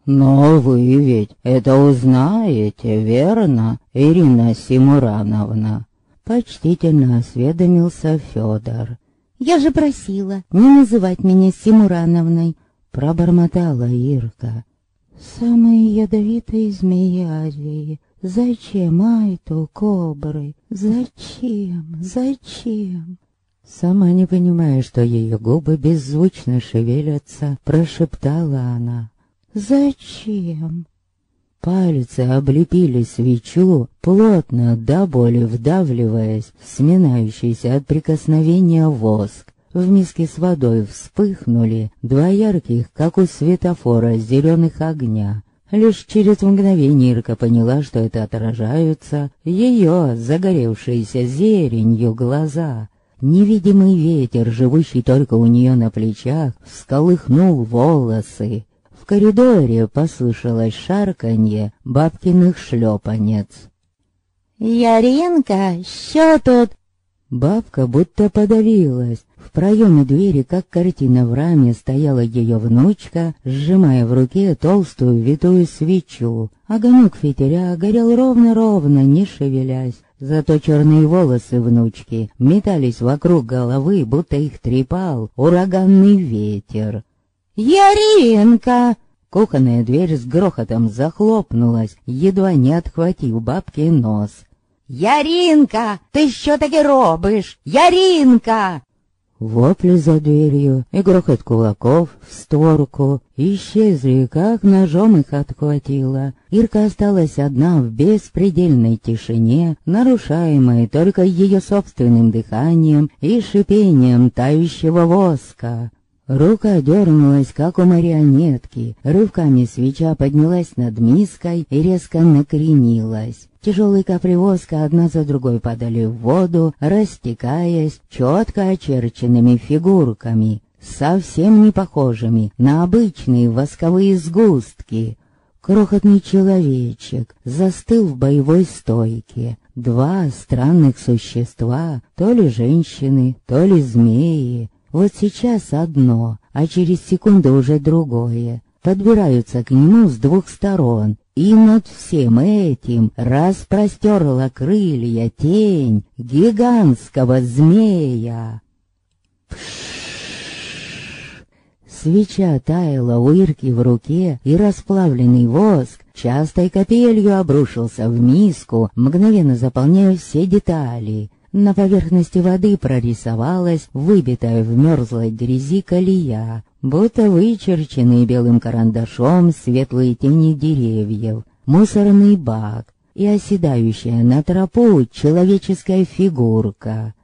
«Но вы ведь это узнаете, верно, Ирина Симурановна?» Почтительно осведомился Федор. Я же просила не называть меня Симурановной, пробормотала Ирка. Самые ядовитые змеи Азии. Зачем Айту кобры? Зачем? Зачем? Сама не понимая, что ее губы беззвучно шевелятся, прошептала она. «Зачем?» Пальцы облепили свечу, плотно до боли вдавливаясь, сминающийся от прикосновения воск. В миске с водой вспыхнули два ярких, как у светофора, зеленых огня. Лишь через мгновение Ирка поняла, что это отражаются ее загоревшиеся зеленью глаза. Невидимый ветер, живущий только у нее на плечах, всколыхнул волосы, в коридоре послышалось шарканье бабкиных шлепанец. «Яринка, что тут?» Бабка будто подавилась. В проеме двери, как картина в раме, стояла ее внучка, сжимая в руке толстую витую свечу. Огонек фитиля горел ровно-ровно, не шевелясь. Зато черные волосы внучки метались вокруг головы, будто их трепал ураганный ветер. «Яринка!» Кухонная дверь с грохотом захлопнулась, едва не отхватив бабки нос. «Яринка! Ты что таки робишь? Яринка!» Вопли за дверью и грохот кулаков в створку исчезли, как ножом их отхватило. Ирка осталась одна в беспредельной тишине, нарушаемой только ее собственным дыханием и шипением тающего воска. Рука дернулась, как у марионетки. Рывками свеча поднялась над миской и резко накренилась. Тяжелые капли одна за другой падали в воду, растекаясь четко очерченными фигурками, совсем не похожими на обычные восковые сгустки. Крохотный человечек застыл в боевой стойке. Два странных существа, то ли женщины, то ли змеи, вот сейчас одно, а через секунду уже другое. Подбираются к нему с двух сторон, и над всем этим распростерла крылья тень гигантского змея. Свеча таяла у Ирки в руке, и расплавленный воск частой капелью обрушился в миску, мгновенно заполняя все детали. На поверхности воды прорисовалась выбитая в мерзлой грязи колея, будто вычерченные белым карандашом светлые тени деревьев, мусорный бак и оседающая на тропу человеческая фигурка.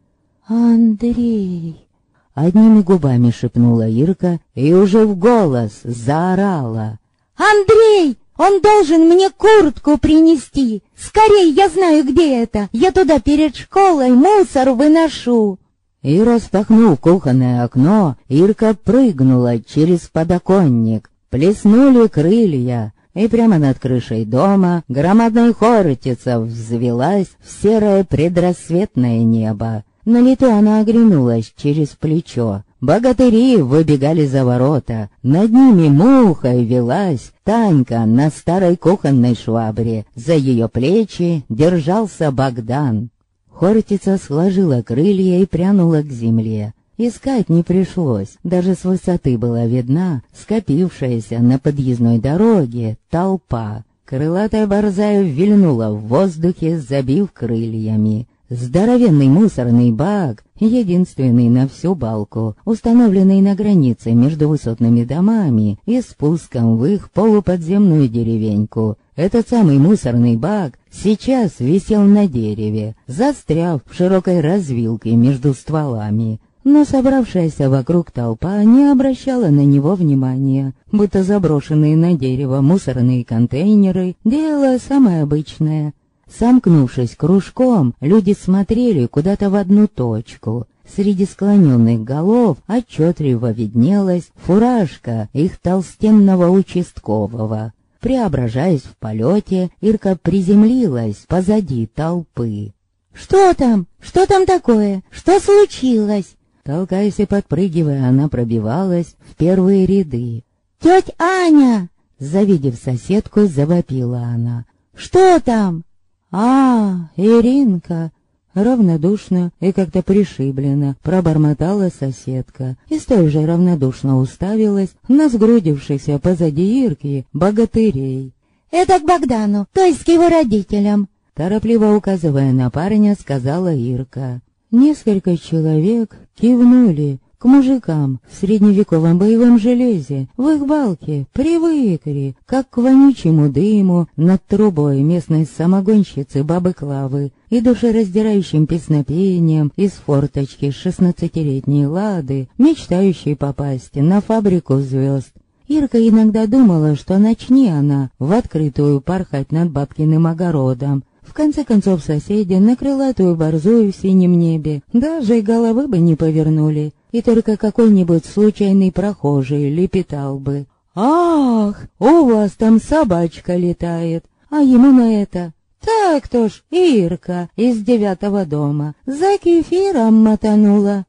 «Андрей!» Одними губами шепнула Ирка и уже в голос заорала. «Андрей! Он должен мне куртку принести. Скорей, я знаю, где это. Я туда перед школой мусор выношу. И распахнув кухонное окно, Ирка прыгнула через подоконник. Плеснули крылья, и прямо над крышей дома громадная хортица взвелась в серое предрассветное небо. На лету она оглянулась через плечо. Богатыри выбегали за ворота. Над ними мухой велась Танька на старой кухонной швабре. За ее плечи держался Богдан. Хортица сложила крылья и прянула к земле. Искать не пришлось, даже с высоты была видна скопившаяся на подъездной дороге толпа. Крылатая борзая вильнула в воздухе, забив крыльями. Здоровенный мусорный бак, единственный на всю балку, установленный на границе между высотными домами и спуском в их полуподземную деревеньку. Этот самый мусорный бак сейчас висел на дереве, застряв в широкой развилке между стволами. Но собравшаяся вокруг толпа не обращала на него внимания, будто заброшенные на дерево мусорные контейнеры — дело самое обычное. Сомкнувшись кружком, люди смотрели куда-то в одну точку. Среди склоненных голов отчетливо виднелась фуражка их толстенного участкового. Преображаясь в полете, Ирка приземлилась позади толпы. «Что там? Что там такое? Что случилось?» Толкаясь и подпрыгивая, она пробивалась в первые ряды. «Тетя Аня!» Завидев соседку, завопила она. «Что там?» «А, Иринка!» Равнодушно и как-то пришибленно пробормотала соседка и столь же равнодушно уставилась на сгрудившихся позади Ирки богатырей. «Это к Богдану, то есть к его родителям!» Торопливо указывая на парня, сказала Ирка. Несколько человек кивнули, к мужикам в средневековом боевом железе, в их балке привыкли, как к вонючему дыму над трубой местной самогонщицы бабы Клавы и душераздирающим песнопением из форточки шестнадцатилетней Лады, мечтающей попасть на фабрику звезд. Ирка иногда думала, что начни она в открытую порхать над бабкиным огородом, в конце концов соседи на крылатую борзую в синем небе даже и головы бы не повернули, и только какой-нибудь случайный прохожий лепетал бы. «Ах, у вас там собачка летает!» А ему на это «Так-то ж, Ирка из девятого дома за кефиром мотанула».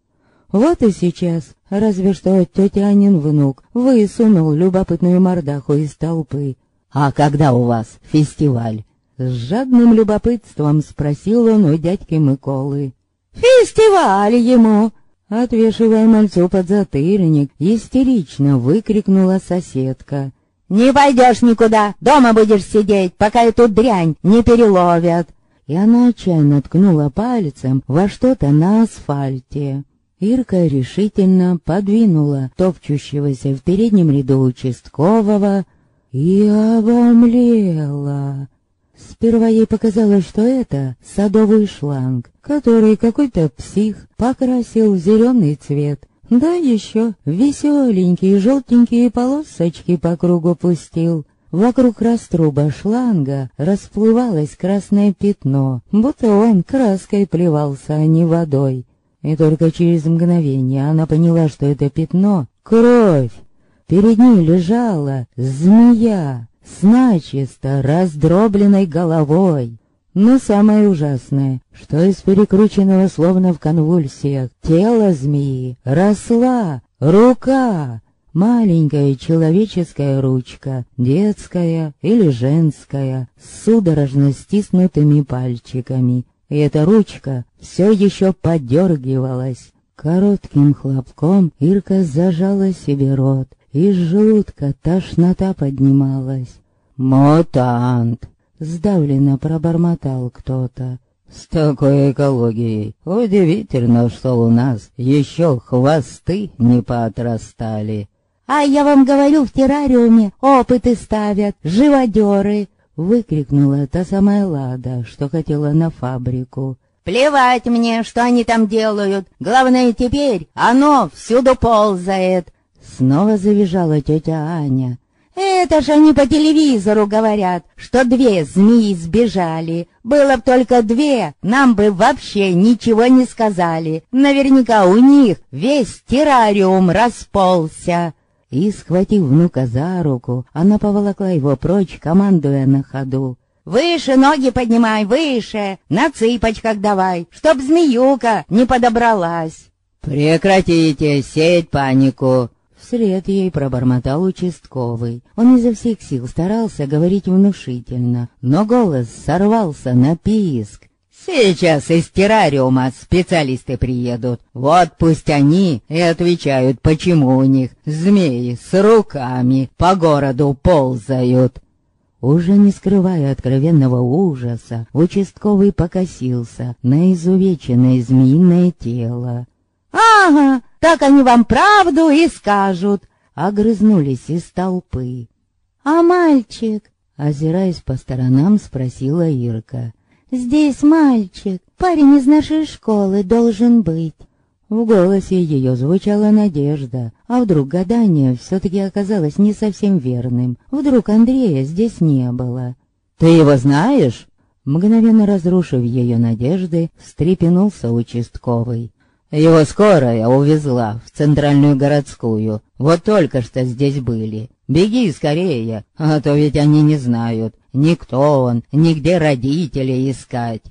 Вот и сейчас, разве что тетя Анин внук высунул любопытную мордаху из толпы. «А когда у вас фестиваль?» С жадным любопытством спросил он у дядьки Миколы. «Фестиваль ему!» Отвешивая мальцу под затыльник, истерично выкрикнула соседка. «Не пойдешь никуда, дома будешь сидеть, пока эту дрянь не переловят!» И она отчаянно ткнула пальцем во что-то на асфальте. Ирка решительно подвинула топчущегося в переднем ряду участкового и обомлела. Сперва ей показалось, что это садовый шланг, который какой-то псих покрасил в зеленый цвет. Да еще веселенькие желтенькие полосочки по кругу пустил. Вокруг раструба шланга расплывалось красное пятно, будто он краской плевался, а не водой. И только через мгновение она поняла, что это пятно — кровь. Перед ней лежала змея с начисто раздробленной головой. Но самое ужасное, что из перекрученного словно в конвульсиях тела змеи росла рука, маленькая человеческая ручка, детская или женская, с судорожно стиснутыми пальчиками. И эта ручка все еще подергивалась. Коротким хлопком Ирка зажала себе рот, из желудка тошнота поднималась. «Мутант!» — сдавленно пробормотал кто-то. «С такой экологией удивительно, что у нас еще хвосты не поотрастали». «А я вам говорю, в террариуме опыты ставят, живодеры!» — выкрикнула та самая Лада, что хотела на фабрику. «Плевать мне, что они там делают, главное теперь оно всюду ползает!» Снова завизжала тетя Аня. Это же они по телевизору говорят, что две змеи сбежали. Было б только две, нам бы вообще ничего не сказали. Наверняка у них весь террариум расползся. И, схватив внука за руку, она поволокла его прочь, командуя на ходу. Выше ноги поднимай, выше! На цыпочках давай, чтоб змеюка не подобралась!» «Прекратите сеять панику!» Вслед ей пробормотал участковый. Он изо всех сил старался говорить внушительно, но голос сорвался на писк. Сейчас из террариума специалисты приедут. Вот пусть они и отвечают, почему у них змеи с руками по городу ползают. Уже не скрывая откровенного ужаса, участковый покосился на изувеченное змеиное тело. «Ага, так они вам правду и скажут!» Огрызнулись из толпы. «А мальчик?» Озираясь по сторонам, спросила Ирка. «Здесь мальчик, парень из нашей школы должен быть». В голосе ее звучала надежда, а вдруг гадание все-таки оказалось не совсем верным. Вдруг Андрея здесь не было. «Ты его знаешь?» Мгновенно разрушив ее надежды, встрепенулся участковый. «Его скорая увезла в центральную городскую. Вот только что здесь были. Беги скорее, а то ведь они не знают, Никто он, нигде родителей искать.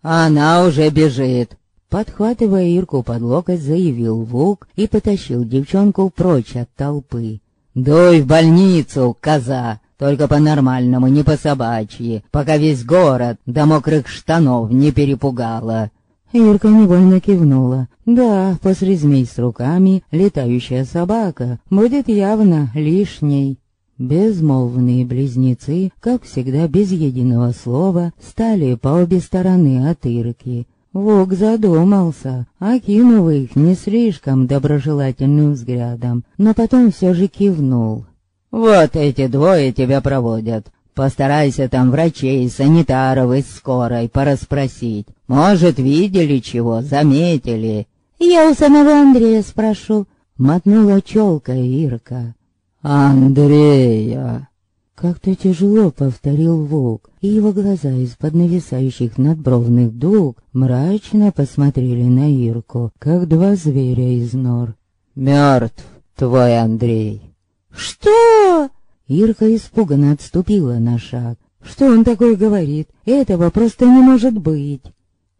Она уже бежит. Подхватывая Ирку под локоть, заявил Вук и потащил девчонку прочь от толпы. «Дуй в больницу, коза! Только по-нормальному, не по-собачьи, пока весь город до мокрых штанов не перепугала». Ирка невольно кивнула. «Да, после с руками летающая собака будет явно лишней». Безмолвные близнецы, как всегда без единого слова, стали по обе стороны от Ирки. Вок задумался, окинув их не слишком доброжелательным взглядом, но потом все же кивнул. «Вот эти двое тебя проводят. Постарайся там врачей, санитаров из скорой порасспросить. Может, видели чего, заметили?» «Я у самого Андрея спрошу», — мотнула челка Ирка. «Андрея!» Как-то тяжело повторил волк, и его глаза из-под нависающих надбровных дуг мрачно посмотрели на Ирку, как два зверя из нор. «Мертв твой Андрей!» «Что?» Ирка испуганно отступила на шаг. «Что он такое говорит? Этого просто не может быть!»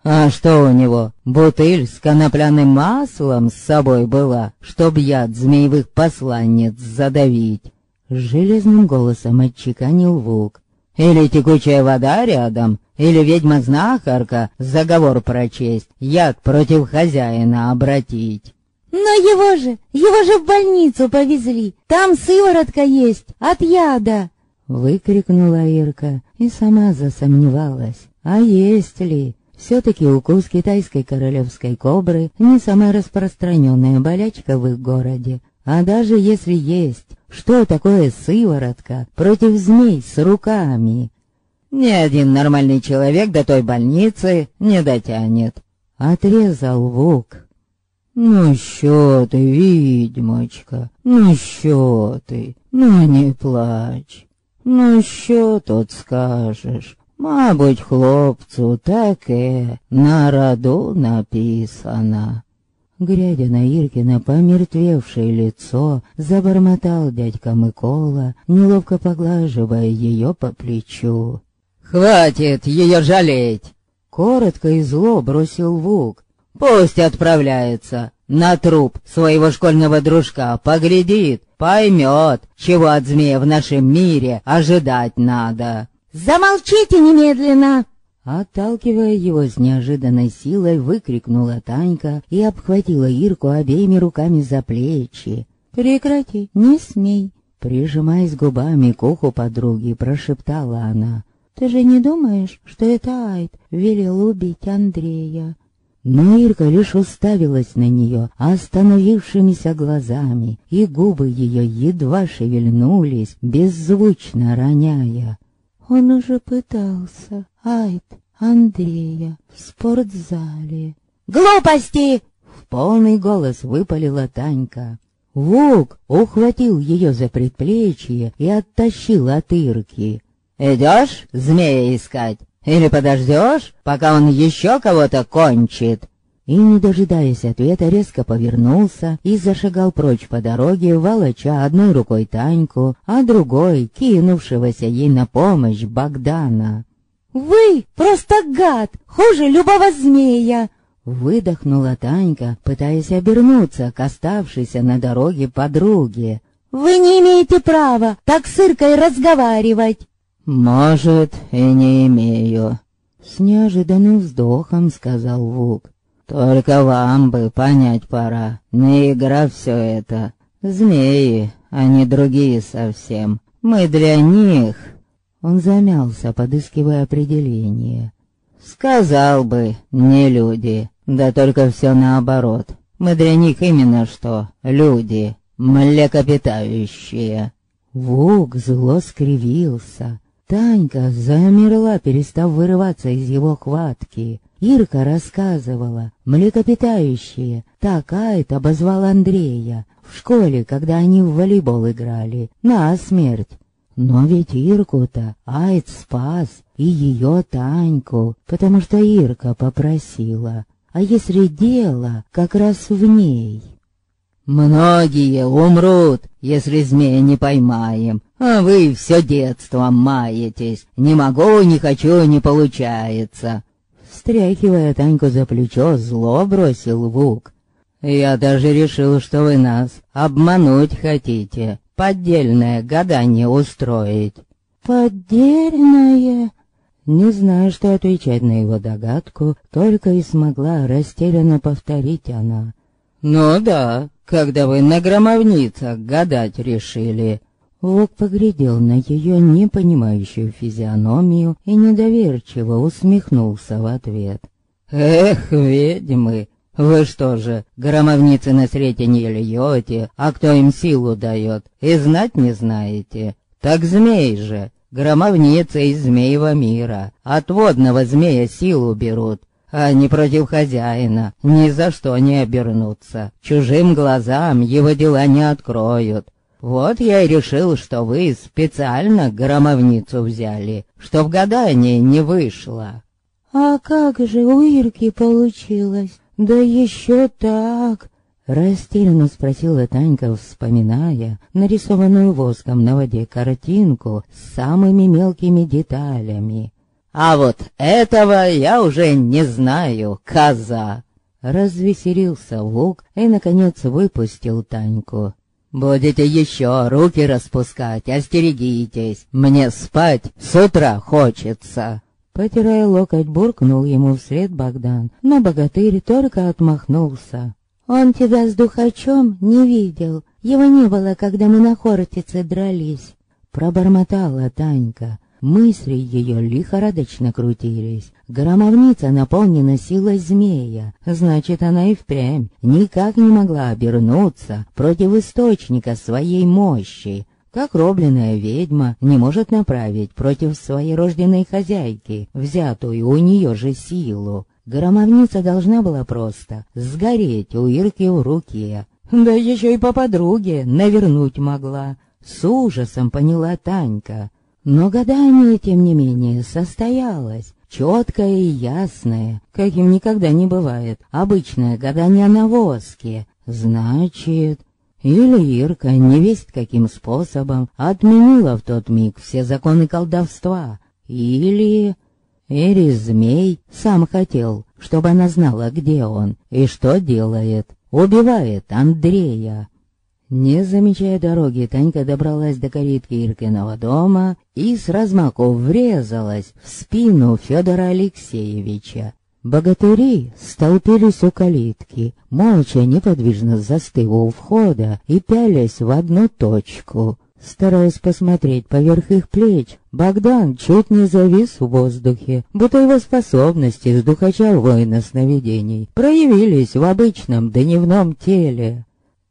А что у него, бутыль с конопляным маслом с собой была, чтоб яд змеевых посланниц задавить? Железным голосом отчеканил волк. Или текучая вода рядом, или ведьма-знахарка заговор прочесть, яд против хозяина обратить. Но его же, его же в больницу повезли, там сыворотка есть, от яда. Выкрикнула Ирка и сама засомневалась, а есть ли? Все-таки укус китайской королевской кобры не самая распространенная болячка в их городе. А даже если есть, что такое сыворотка против змей с руками? Ни один нормальный человек до той больницы не дотянет. Отрезал Вук. «Ну что ты, ведьмочка, ну что ты, ну не плачь, ну что тут скажешь, Мабуть, хлопцу таке на роду написано. Глядя на Иркина помертвевшее лицо, забормотал дядька Микола, неловко поглаживая ее по плечу. «Хватит ее жалеть!» Коротко и зло бросил Вук. «Пусть отправляется на труп своего школьного дружка, поглядит, поймет, чего от змея в нашем мире ожидать надо». «Замолчите немедленно!» Отталкивая его с неожиданной силой, выкрикнула Танька и обхватила Ирку обеими руками за плечи. «Прекрати, не смей!» Прижимаясь губами к уху подруги, прошептала она. «Ты же не думаешь, что это Айд велел убить Андрея?» Но Ирка лишь уставилась на нее остановившимися глазами, и губы ее едва шевельнулись, беззвучно роняя. Он уже пытался. Айд, Андрея, в спортзале. «Глупости!» В полный голос выпалила Танька. Вук ухватил ее за предплечье и оттащил от Ирки. «Идешь змея искать? Или подождешь, пока он еще кого-то кончит?» и, не дожидаясь ответа, резко повернулся и зашагал прочь по дороге, волоча одной рукой Таньку, а другой, кинувшегося ей на помощь, Богдана. Вы просто гад, хуже любого змея!» Выдохнула Танька, пытаясь обернуться к оставшейся на дороге подруге. «Вы не имеете права так с Иркой разговаривать!» «Может, и не имею», — с неожиданным вздохом сказал Вук. «Только вам бы понять пора, не игра все это. Змеи, а не другие совсем. Мы для них...» Он замялся, подыскивая определение. «Сказал бы, не люди. Да только все наоборот. Мы для них именно что, люди, млекопитающие. Вук зло скривился. Танька замерла, перестав вырываться из его хватки. Ирка рассказывала, млекопитающие, так Айт обозвал Андрея в школе, когда они в волейбол играли, на смерть. Но ведь Ирку-то Айт спас, и ее Таньку, потому что Ирка попросила. А если дело как раз в ней? Многие умрут, если змея не поймаем, а вы все детство маетесь. Не могу, не хочу, не получается. Встряхивая Таньку за плечо, зло бросил Вук. Я даже решил, что вы нас обмануть хотите, поддельное гадание устроить. Поддельное? Не знаю, что отвечать на его догадку, только и смогла растерянно повторить она. «Ну да, когда вы на громовницах гадать решили». Вок поглядел на ее непонимающую физиономию и недоверчиво усмехнулся в ответ. «Эх, ведьмы, вы что же, громовницы на свете не льете, а кто им силу дает, и знать не знаете? Так змей же, Громовница из змеевого мира. От водного змея силу берут. А не против хозяина. Ни за что не обернуться. Чужим глазам его дела не откроют. Вот я и решил, что вы специально громовницу взяли, чтоб гадание не вышло. А как же у Ирки получилось? Да еще так. Растерянно спросила Танька, вспоминая нарисованную воском на воде картинку с самыми мелкими деталями. «А вот этого я уже не знаю, коза!» Развеселился Вук и, наконец, выпустил Таньку. «Будете еще руки распускать, остерегитесь, мне спать с утра хочется!» Потирая локоть, буркнул ему вслед Богдан, но богатырь только отмахнулся. Он тебя с духачом не видел. Его не было, когда мы на Хортице дрались. Пробормотала Танька. Мысли ее лихорадочно крутились. Громовница наполнена силой змея. Значит, она и впрямь никак не могла обернуться против источника своей мощи. Как робленная ведьма не может направить против своей рожденной хозяйки, взятую у нее же силу. Громовница должна была просто сгореть у Ирки в руке. Да еще и по подруге навернуть могла. С ужасом поняла Танька. Но гадание, тем не менее, состоялось. Четкое и ясное, каким никогда не бывает. Обычное гадание на воске. Значит... Или Ирка, невесть каким способом, отменила в тот миг все законы колдовства. Или... Эрис Змей сам хотел, чтобы она знала, где он и что делает. Убивает Андрея. Не замечая дороги, Танька добралась до калитки Иркиного дома и с размаку врезалась в спину Федора Алексеевича. Богатыри столпились у калитки, молча неподвижно застыв у входа и пялясь в одну точку. Стараясь посмотреть поверх их плеч, Богдан чуть не завис в воздухе, будто его способности с духача воина сновидений проявились в обычном дневном теле.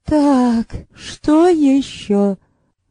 «Так, что еще?»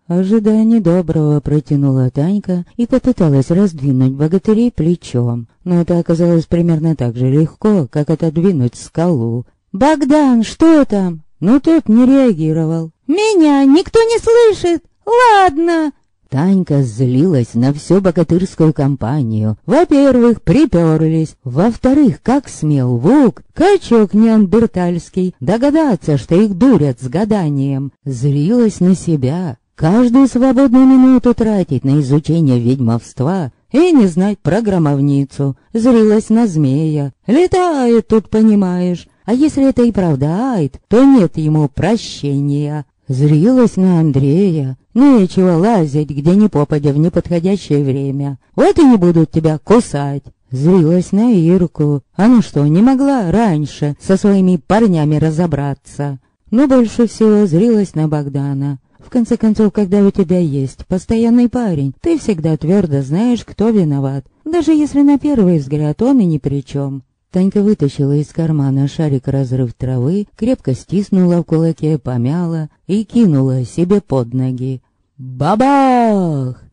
Ожидая недоброго, протянула Танька и попыталась раздвинуть богатырей плечом, но это оказалось примерно так же легко, как отодвинуть скалу. «Богдан, что там?» Ну, тот не реагировал. «Меня никто не слышит!» «Ладно!» Танька злилась на всю богатырскую компанию. Во-первых, приперлись. Во-вторых, как смел Вук, качок неандертальский, догадаться, что их дурят с гаданием. Злилась на себя. Каждую свободную минуту тратить на изучение ведьмовства и не знать про громовницу. Зрилась на змея. Летает тут, понимаешь. А если это и правда Айд, то нет ему прощения. Зрилась на Андрея. Нечего лазить, где ни попадя в неподходящее время. Вот и не будут тебя кусать. Зрилась на Ирку. Она что, не могла раньше со своими парнями разобраться? Но больше всего зрилась на Богдана. В конце концов, когда у тебя есть постоянный парень, ты всегда твердо знаешь, кто виноват, даже если на первый взгляд он и ни при чем. Танька вытащила из кармана шарик разрыв травы, крепко стиснула в кулаке, помяла и кинула себе под ноги. Бабах!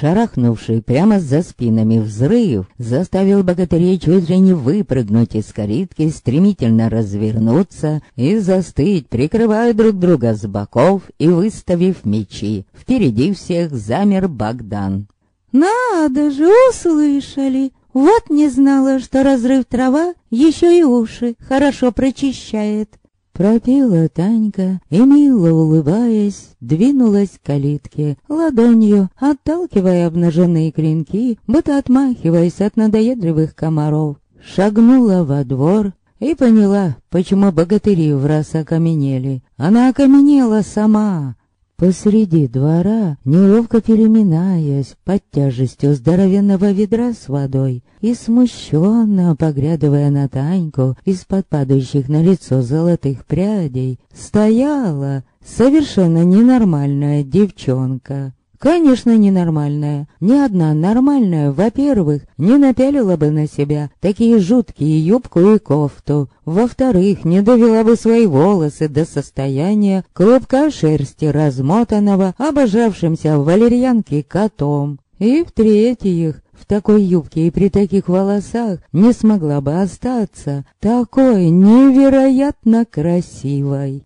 Шарахнувший прямо за спинами взрыв заставил богатырей чуть ли не выпрыгнуть из каритки, стремительно развернуться и застыть, прикрывая друг друга с боков и выставив мечи. Впереди всех замер Богдан. «Надо же, услышали! Вот не знала, что разрыв трава еще и уши хорошо прочищает!» Пропела Танька и, мило улыбаясь, двинулась к калитке, ладонью отталкивая обнаженные клинки, будто отмахиваясь от надоедливых комаров. Шагнула во двор и поняла, почему богатыри в раз окаменели. Она окаменела сама, Посреди двора, неловко переминаясь под тяжестью здоровенного ведра с водой и смущенно поглядывая на Таньку из-под падающих на лицо золотых прядей, стояла совершенно ненормальная девчонка. Конечно, ненормальная. Ни одна нормальная, во-первых, не напялила бы на себя такие жуткие юбку и кофту. Во-вторых, не довела бы свои волосы до состояния клубка шерсти размотанного, обожавшимся в валерьянке котом. И в-третьих, в такой юбке и при таких волосах не смогла бы остаться такой невероятно красивой.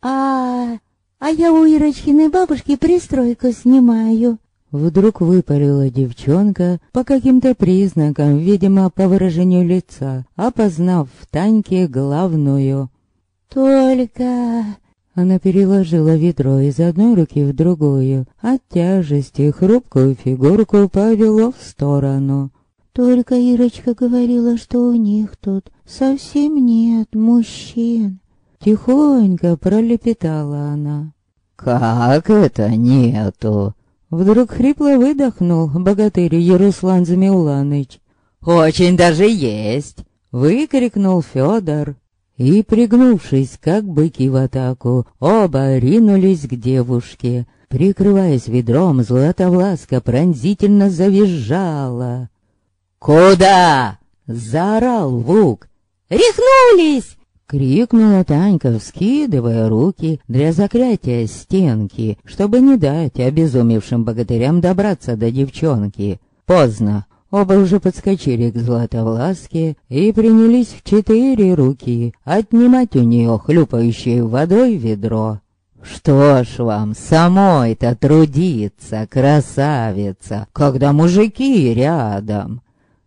А, а я у Ирочкиной бабушки пристройку снимаю. Вдруг выпалила девчонка по каким-то признакам, видимо, по выражению лица, опознав в Таньке главную. «Только...» Она переложила ведро из одной руки в другую. От тяжести хрупкую фигурку повело в сторону. «Только Ирочка говорила, что у них тут совсем нет мужчин». Тихонько пролепетала она. «Как это нету?» Вдруг хрипло выдохнул богатырь Яруслан Замеуланыч. «Очень даже есть!» — выкрикнул Федор. И, пригнувшись, как быки в атаку, оба ринулись к девушке. Прикрываясь ведром, Златовласка пронзительно завизжала. «Куда?» — заорал Вук. «Рехнулись!» Крикнула Танька, вскидывая руки для закрытия стенки, чтобы не дать обезумевшим богатырям добраться до девчонки. Поздно. Оба уже подскочили к Златовласке и принялись в четыре руки отнимать у нее хлюпающее водой ведро. «Что ж вам самой-то трудиться, красавица, когда мужики рядом?»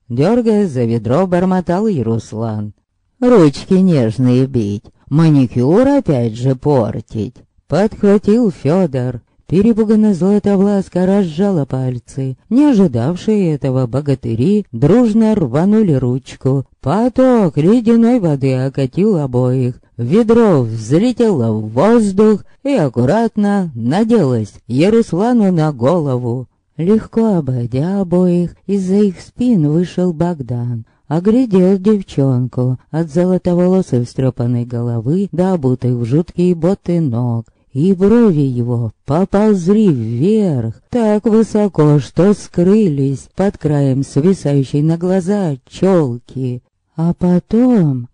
Дергая за ведро, бормотал и Руслан. Ручки нежные бить, маникюр опять же портить. Подхватил Федор. Перепуганно Златовласка разжала пальцы. Не ожидавшие этого богатыри дружно рванули ручку. Поток ледяной воды окатил обоих. Ведро взлетело в воздух и аккуратно наделось Яруслану на голову. Легко обойдя обоих, из-за их спин вышел Богдан оглядел девчонку от золотоволосой встрепанной головы до обутых в жуткие боты ног, и брови его поползли вверх так высоко, что скрылись под краем свисающей на глаза челки. А потом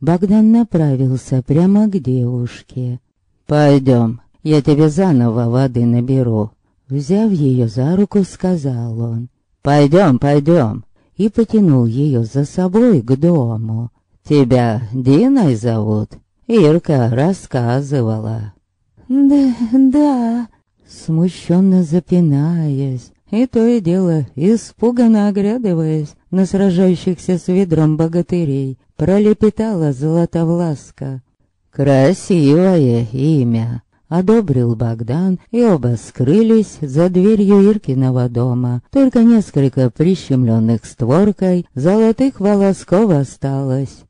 Богдан направился прямо к девушке. «Пойдем, я тебе заново воды наберу». Взяв ее за руку, сказал он. «Пойдем, пойдем, и потянул ее за собой к дому. «Тебя Диной зовут?» Ирка рассказывала. «Да, да», смущенно запинаясь, и то и дело, испуганно оглядываясь на сражающихся с ведром богатырей, пролепетала Златовласка. «Красивое имя. Одобрил Богдан, и оба скрылись за дверью Иркиного дома. Только несколько прищемленных створкой золотых волосков осталось.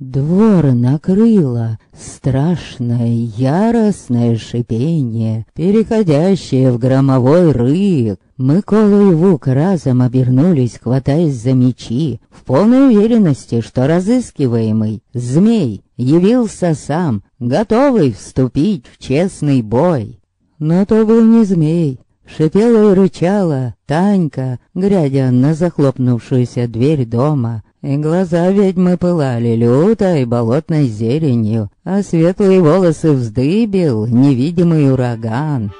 Двор накрыло страшное яростное шипение, переходящее в громовой рык. Микола и Вук разом обернулись, хватаясь за мечи, в полной уверенности, что разыскиваемый змей явился сам, готовый вступить в честный бой. Но то был не змей. Шипела и рычала Танька, глядя на захлопнувшуюся дверь дома, и глаза ведьмы пылали лютой болотной зеленью, а светлые волосы вздыбил невидимый ураган.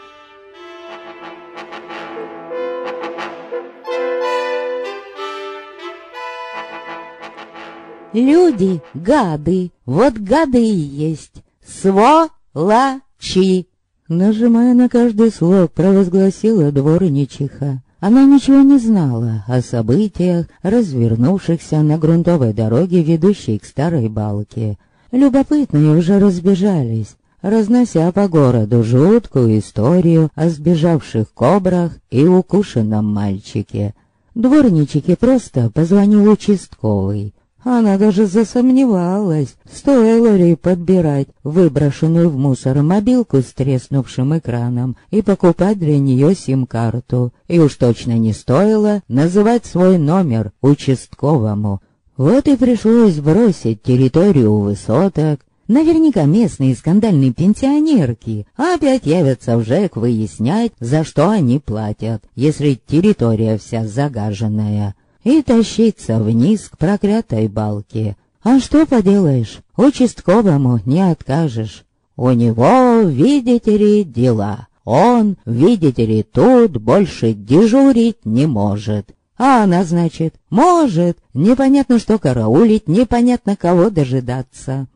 Люди — гады, вот гады и есть, сволочи. Нажимая на каждый слог, провозгласила дворничиха. Она ничего не знала о событиях, развернувшихся на грунтовой дороге, ведущей к старой балке. Любопытные уже разбежались, разнося по городу жуткую историю о сбежавших кобрах и укушенном мальчике. Дворничики просто позвонил участковый. Она даже засомневалась, стоило ли подбирать выброшенную в мусор мобилку с треснувшим экраном и покупать для нее сим-карту. И уж точно не стоило называть свой номер участковому. Вот и пришлось бросить территорию у высоток. Наверняка местные скандальные пенсионерки опять явятся в ЖЭК выяснять, за что они платят, если территория вся загаженная и тащиться вниз к проклятой балке. А что поделаешь, участковому не откажешь. У него, видите ли, дела. Он, видите ли, тут больше дежурить не может. А она, значит, может. Непонятно, что караулить, непонятно, кого дожидаться.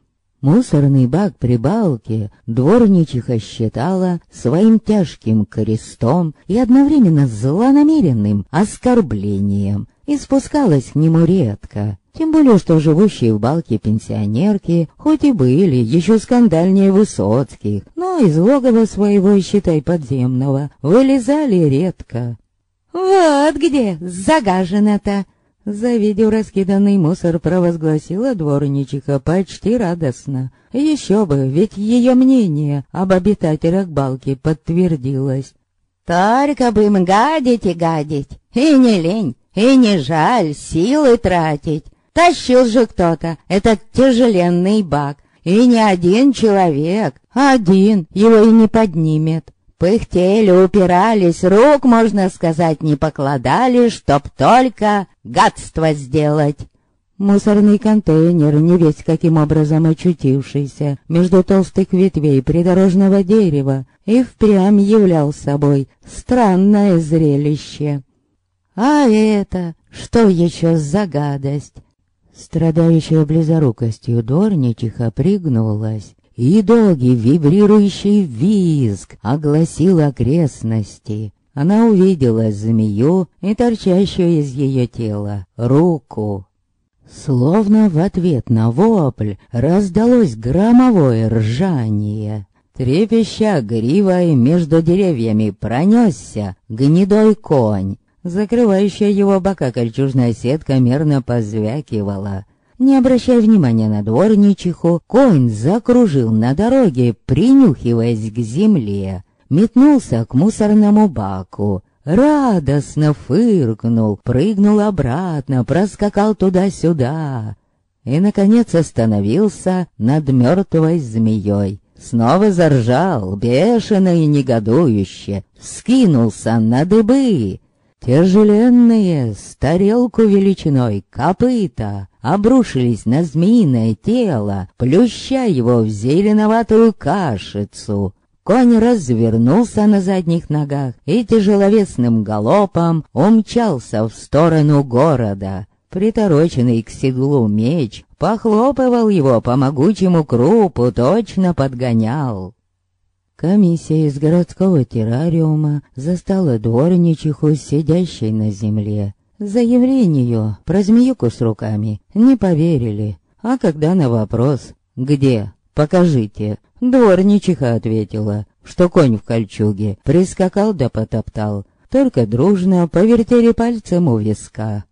Мусорный бак при балке дворничиха считала своим тяжким крестом и одновременно злонамеренным оскорблением и спускалась к нему редко. Тем более, что живущие в балке пенсионерки, хоть и были еще скандальнее Высоцких, но из логова своего, считай, подземного, вылезали редко. «Вот где загажено-то!» Завидев раскиданный мусор, провозгласила дворничиха почти радостно. Еще бы, ведь ее мнение об обитателях балки подтвердилось. «Только бы им гадить и гадить, и не лень, и не жаль силы тратить. Тащил же кто-то этот тяжеленный бак, и не один человек, один его и не поднимет. Пыхтели, упирались, рук, можно сказать, не покладали, чтоб только гадство сделать. Мусорный контейнер, не весь каким образом очутившийся между толстых ветвей придорожного дерева, и впрямь являл собой странное зрелище. А это что еще за гадость? Страдающая близорукостью дорничиха пригнулась, и долгий вибрирующий визг огласил окрестности. Она увидела змею и торчащую из ее тела руку. Словно в ответ на вопль раздалось громовое ржание. Трепеща гривой между деревьями пронесся гнедой конь, Закрывающая его бока кольчужная сетка мерно позвякивала. Не обращая внимания на дворничиху, конь закружил на дороге, принюхиваясь к земле. Метнулся к мусорному баку. Радостно фыркнул, прыгнул обратно, проскакал туда-сюда. И, наконец, остановился над мертвой змеей. Снова заржал, бешено и негодующе, скинулся на дыбы. Тяжеленные, с тарелку величиной, копыта обрушились на змеиное тело, плюща его в зеленоватую кашицу. Конь развернулся на задних ногах и тяжеловесным галопом умчался в сторону города. Притороченный к седлу меч похлопывал его по могучему крупу, точно подгонял. Комиссия из городского террариума застала дворничиху, сидящей на земле. Заявлению про змеюку с руками не поверили. А когда на вопрос «Где? Покажите», дворничиха ответила что конь в кольчуге прискакал да потоптал. Только дружно повертели пальцем у виска.